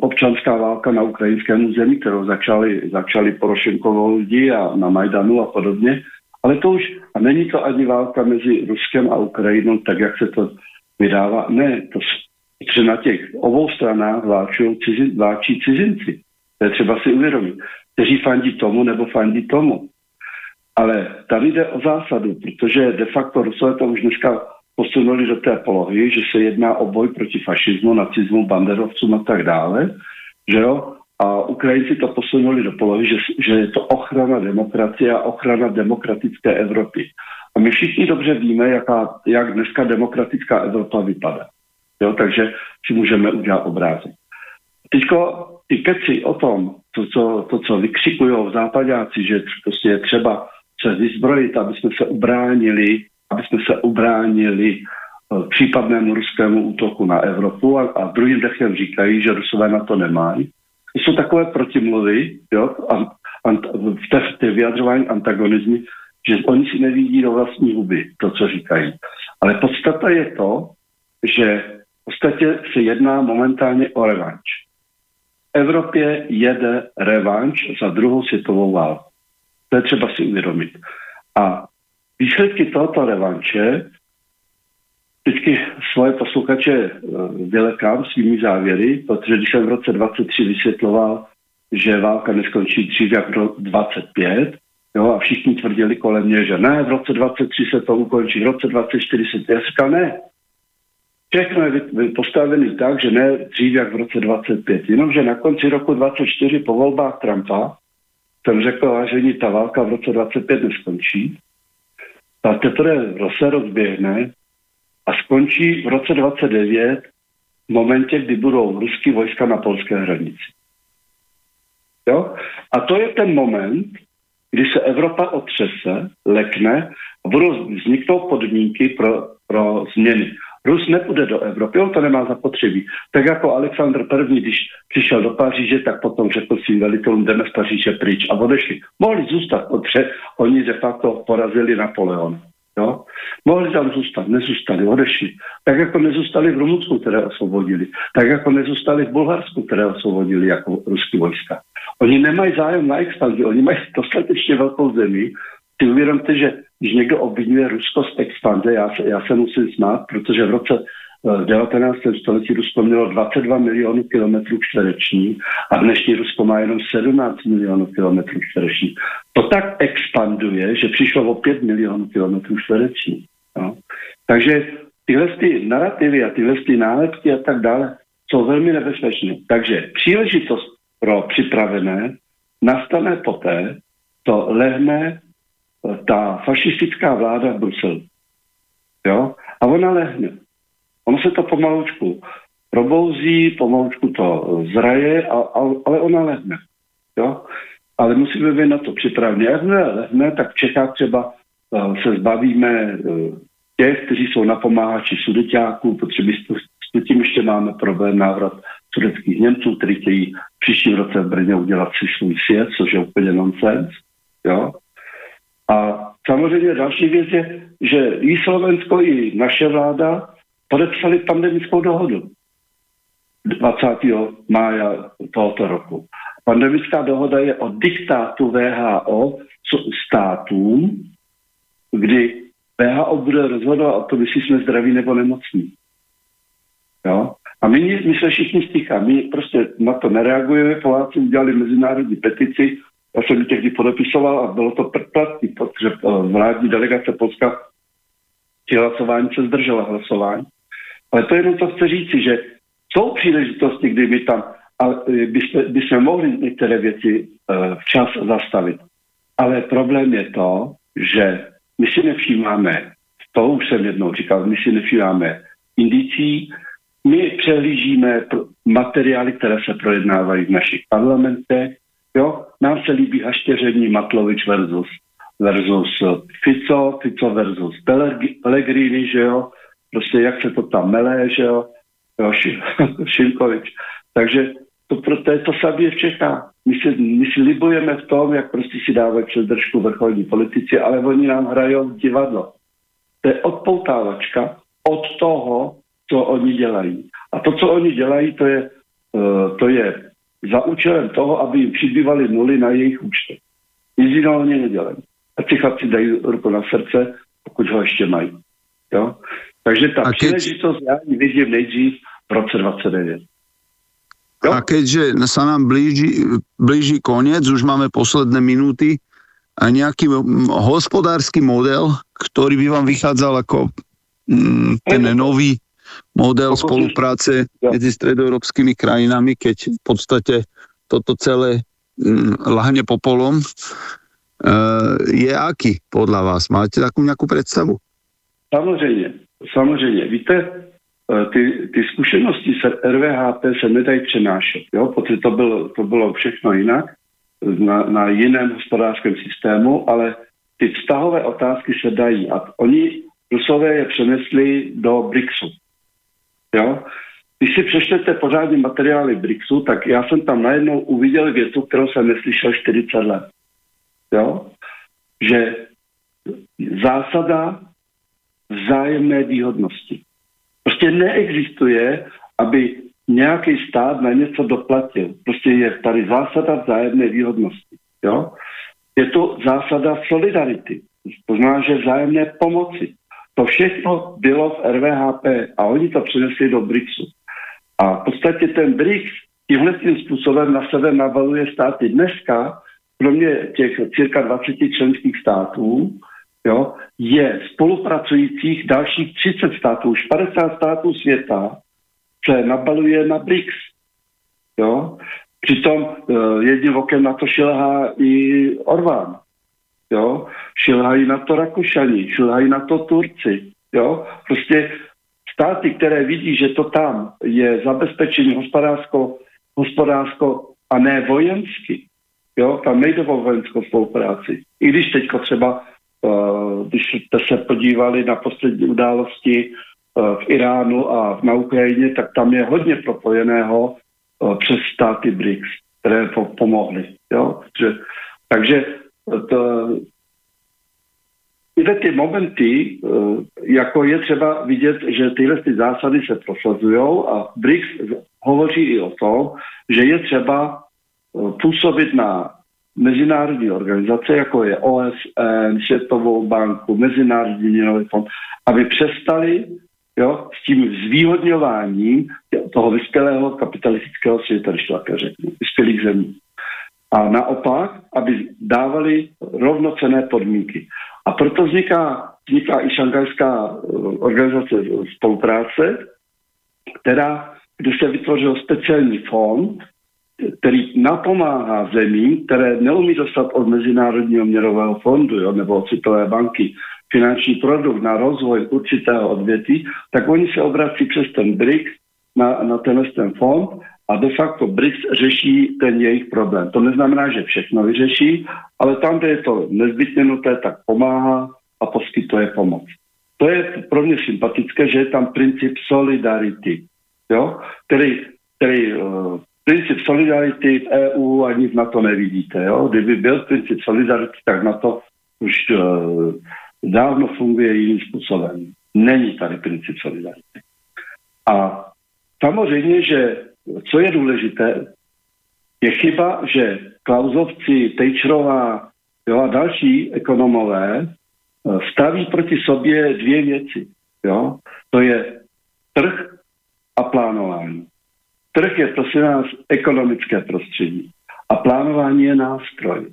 občanská válka na ukrajinském území, kterou začali, začali Porošenkovo lidi a na Majdanu a podobně. Ale to už, a není to ani válka mezi Ruskem a Ukrajinou, tak jak se to vydává. Ne, to že na těch obou stranách vláčí, cizin, vláčí cizinci. To je třeba si uvědomit. Kteří fandí tomu nebo fandí tomu. Ale tady jde o zásadu, protože de facto Rusové to už dneska posunuli do té polohy, že se jedná o boj proti fašismu, nacismu, banderovcům a tak dále, že jo? A Ukrajinci to posunuli do polohy, že, že je to ochrana demokracie a ochrana demokratické Evropy. A my všichni dobře víme, jaká, jak dneska demokratická Evropa vypadá. Jo? Takže si můžeme udělat obrázek. Teďko ty keci o tom, to, co, to, co vykřikují západáci, že prostě je třeba se vyzbrojit, aby jsme se ubránili, aby jsme se ubránili eh, případnému ruskému útoku na Evropu a, a druhým dechem říkají, že Rusové na to nemají. To jsou takové protimluvy, jo, a, a, v té, té vyjadřování antagonizmy, že oni si nevidí do vlastní huby, to, co říkají. Ale podstata je to, že v podstatě se jedná momentálně o revanč. Evropě jede revanč za druhou světovou válku. To je třeba si uvědomit. A výsledky tohoto revanče vždycky svoje posluchače eh, vylekám svými závěry, protože když jsem v roce 23 vysvětloval, že válka neskončí dřív jak do 25, jo, a všichni tvrdili kolem mě, že ne, v roce 23 se to ukončí, v roce 24 se to říkal, ne. Všechno je postavený tak, že ne dřív jak v roce 25. Jenomže na konci roku 24 po volbách Trumpa jsem řekl, vážení, ta válka v roce 25 neskončí, ta teprve se rozběhne a skončí v roce 29 v momentě, kdy budou ruský vojska na polské hranici. Jo? A to je ten moment, kdy se Evropa otřese, lekne a budou vzniknout podmínky pro, pro změny. Rus nepůjde do Evropy, on to nemá zapotřebí. Tak jako Alexandr I., když přišel do Paříže, tak potom řekl svým velitelům, jdeme z Paříže pryč a odešli. Mohli zůstat, protože oni de facto porazili Napoleon. Jo? Mohli tam zůstat, nezůstali, odešli. Tak jako nezůstali v Rumunsku, které osvobodili. Tak jako nezůstali v Bulharsku, které osvobodili jako ruský vojska. Oni nemají zájem na expanzi, oni mají dostatečně velkou zemi. Si uvědomte, že když někdo obvinuje Rusko z expanze, já já se musím smát, protože v roce v 19. století Rusko mělo 22 milionů kilometrů čtvereční a dnešní Rusko má jenom 17 milionů kilometrů čtvereční. To tak expanduje, že přišlo o 5 milionů kilometrů čtvereční. No. Takže tyhle ty narrativy a tyhle ty nálepky a tak dále jsou velmi nebezpečné. Takže příležitost pro připravené nastane poté, to lehne ta fašistická vláda v Bruselu. Jo? A ona lehne. Ono se to pomalučku probouzí, pomalučku to zraje, a, a, ale ona lehne. Jo? Ale musíme být na to připraveni. Jakmile lehne, tak v Čechách třeba uh, se zbavíme uh, těch, kteří jsou napomáhači sudeťáků, protože my s tím ještě máme problém návrat sudeckých Němců, kteří chtějí příštím roce v Brně udělat si svůj svět, což je úplně nonsens. Jo? A samozřejmě další věc je, že i Slovensko, i naše vláda podepsali pandemickou dohodu 20. mája tohoto roku. Pandemická dohoda je o diktátu VHO státům, kdy VHO bude rozhodovat o tom, jestli jsme zdraví nebo nemocní. Jo? A my, my se všichni stichá, my prostě na to nereagujeme, Poláci udělali mezinárodní petici, já jsem tehdy podepisoval a bylo to predplatný, protože eh, vládní delegace Polska při hlasování se zdržela hlasování. Ale to jenom to chci říci, že jsou příležitosti, kdy by tam ale eh, by, jsme, by jsme mohli některé věci uh, včas zastavit. Ale problém je to, že my si nevšímáme, to už jsem jednou říkal, my si nevšímáme indicí, my přehlížíme materiály, které se projednávají v našich parlamentech, jo, nám se líbí haštěření Matlovič versus, versus Fico, Fico versus Pellegrini, že jo, prostě jak se to tam melé, že jo, jo Šimkovič. Takže to, to je to samé v Čechách. My si, my si libujeme v tom, jak prostě si dávají přes držku vrcholní politici, ale oni nám hrajou divadlo. To je odpoutávačka od toho, co oni dělají. A to, co oni dělají, to je uh, to je za účelem toho, aby jim přibývaly nuly na jejich účtech. Nic jiného oni nedělají. A ti chlapci dají ruku na srdce, pokud ho ještě mají. Jo? Takže ta keď... příležitost já ji vidím nejdřív v roce 29. Jo? A keďže sa nám blíži, blíži koniec, už máme posledné minúty, a nejaký hospodársky model, ktorý by vám vychádzal ako mm, ten nový model spolupráce medzi stredoeurópskymi krajinami, keď v podstate toto celé mm, lahne popolom, uh, je aký podľa vás? Máte takú nejakú predstavu? Samozřejmě, samozřejmě. Víte, eh, ty, ty zkušenosti se RVHP se nedají přenášet, jo? protože to bylo, to bylo všechno jinak, na, na jiném hospodářském systému, ale ty vztahové otázky se dají a oni Rusové je přenesli do BRICSu. Jo? Když si přečtete pořádně materiály BRICSu, tak já jsem tam najednou uviděl větu, kterou jsem neslyšel 40 let. Jo? Že zásada vzájemné výhodnosti. Prostě neexistuje, aby nějaký stát na něco doplatil. Prostě je tady zásada vzájemné výhodnosti. Jo? Je to zásada solidarity. To znamená, že vzájemné pomoci. To všechno bylo v RVHP a oni to přinesli do BRICSu. A v podstatě ten BRICS tímhle tím způsobem na sebe navaluje státy. Dneska, kromě těch cirka 20 členských států, jo, je spolupracujících dalších 30 států, už 50 států světa se nabaluje na BRICS. Jo? Přitom uh, jedním okem na to šilhá i Orbán. Jo? Šilhají na to Rakušani, šilhají na to Turci. Jo? Prostě státy, které vidí, že to tam je zabezpečení hospodářsko, hospodářsko a ne vojensky, jo? tam nejde o vojenskou spolupráci. I když teď třeba, uh, když jste se podívali na poslední události uh, v Iránu a na Ukrajině, tak tam je hodně propojeného uh, přes státy BRICS, které po- pomohly. Jo? Že, takže to, tyhle ty momenty, eh, jako je třeba vidět, že tyhle ty zásady se prosazují a BRICS hovoří i o tom, že je třeba eh, působit na mezinárodní organizace, jako je OSN, Světovou banku, Mezinárodní měnový fond, aby přestali jo, s tím zvýhodňováním toho vyspělého kapitalistického světa, když to také řeknu, vyspělých zemí a naopak, aby dávali rovnocené podmínky. A proto vzniká, vzniká i šangajská eh, organizace spolupráce, která, kde se vytvořil speciální fond, který napomáhá zemím, které neumí dostat od Mezinárodního měrového fondu jo, nebo od Světové banky finanční produkt na rozvoj určitého odvětví, tak oni se obrací přes ten BRICS na, na tenhle ten fond a de facto BRICS řeší ten jejich problém. To neznamená, že všechno vyřeší, ale tam, kde je to nezbytně nutné, tak pomáhá a poskytuje pomoc. To je pro mě sympatické, že je tam princip solidarity, jo? který, který uh, princip solidarity v EU ani na to nevidíte. Jo? Kdyby byl princip solidarity, tak na to už uh, dávno funguje jiným způsobem. Není tady princip solidarity. A samozřejmě, že co je důležité, je chyba, že Klausovci, Tejčrová a další ekonomové eh, staví proti sobě dvě věci. Jo? To je trh a plánování. Trh je, prosím nás, ekonomické prostředí. A plánování je nástroj.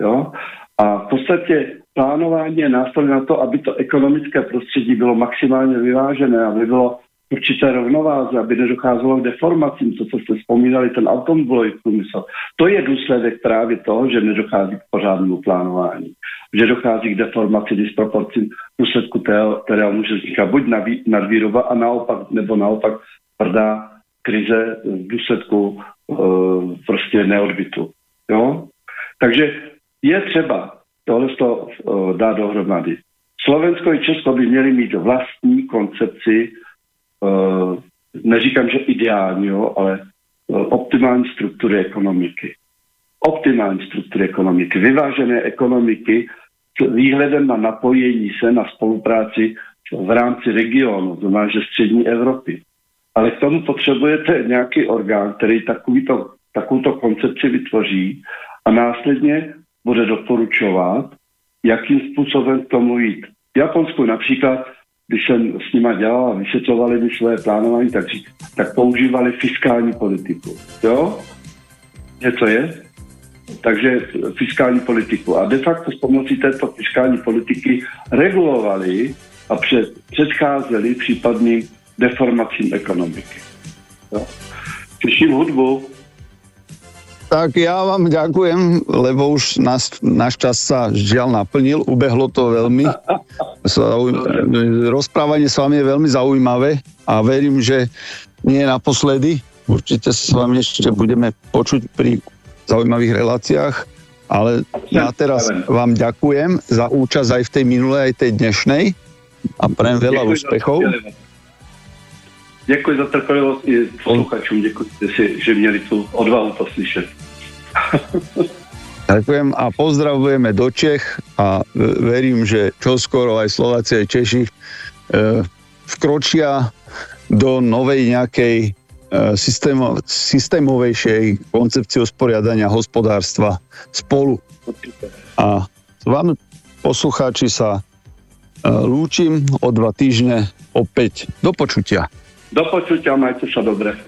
Jo? A v podstatě plánování je nástroj na to, aby to ekonomické prostředí bylo maximálně vyvážené, aby bylo určité rovnováze, aby nedocházelo k deformacím, to, co jste vzpomínali, ten automobilový průmysl. To je důsledek právě toho, že nedochází k pořádnému plánování, že dochází k deformaci, disproporcím důsledku tého, kterého může vznikat buď nadvýroba a naopak, nebo naopak tvrdá krize v důsledku uh, prostě neodbytu. Jo? Takže je třeba tohle uh, dát dohromady. Slovensko i Česko by měli mít vlastní koncepci Eh, neříkám, že ideální, jo, ale eh, optimální struktury ekonomiky. Optimální struktury ekonomiky, vyvážené ekonomiky s výhledem na napojení se na spolupráci v rámci regionu, to znamená, že střední Evropy. ale k tomu potřebujete nějaký orgán, který takovýto, takovouto koncepci vytvoří a následně bude doporučovat, jakým způsobem k tomu jít. V Japonsku například, když jsem s nima dělal a vysvětlovali mi své plánování, tak, tak používali fiskální politiku. Jo? Něco je? Takže fiskální politiku. A de facto s pomocí této fiskální politiky regulovali a před, předcházeli případným deformacím ekonomiky. Jo? Slyším hudbu. Tak ja vám ďakujem, lebo už nás, náš čas sa žiaľ naplnil, ubehlo to veľmi. Rozprávanie s vami je veľmi zaujímavé a verím, že nie je naposledy. Určite sa s vami ešte budeme počuť pri zaujímavých reláciách, ale ja teraz vám ďakujem za účasť aj v tej minulej, aj tej dnešnej a prajem veľa úspechov. Děkuji za trpělivost i posluchačům, děkuji, že měli tu odvahu to slyšet. Ďakujem a pozdravujeme do Čech a verím, že čoskoro aj Slováci, aj Češi e, vkročia do novej nejakej e, systémo, systémovejšej koncepcie usporiadania hospodárstva spolu. A s vami poslucháči sa e, lúčim o dva týždne opäť. Do počutia. Do počutia, majte sa dobre.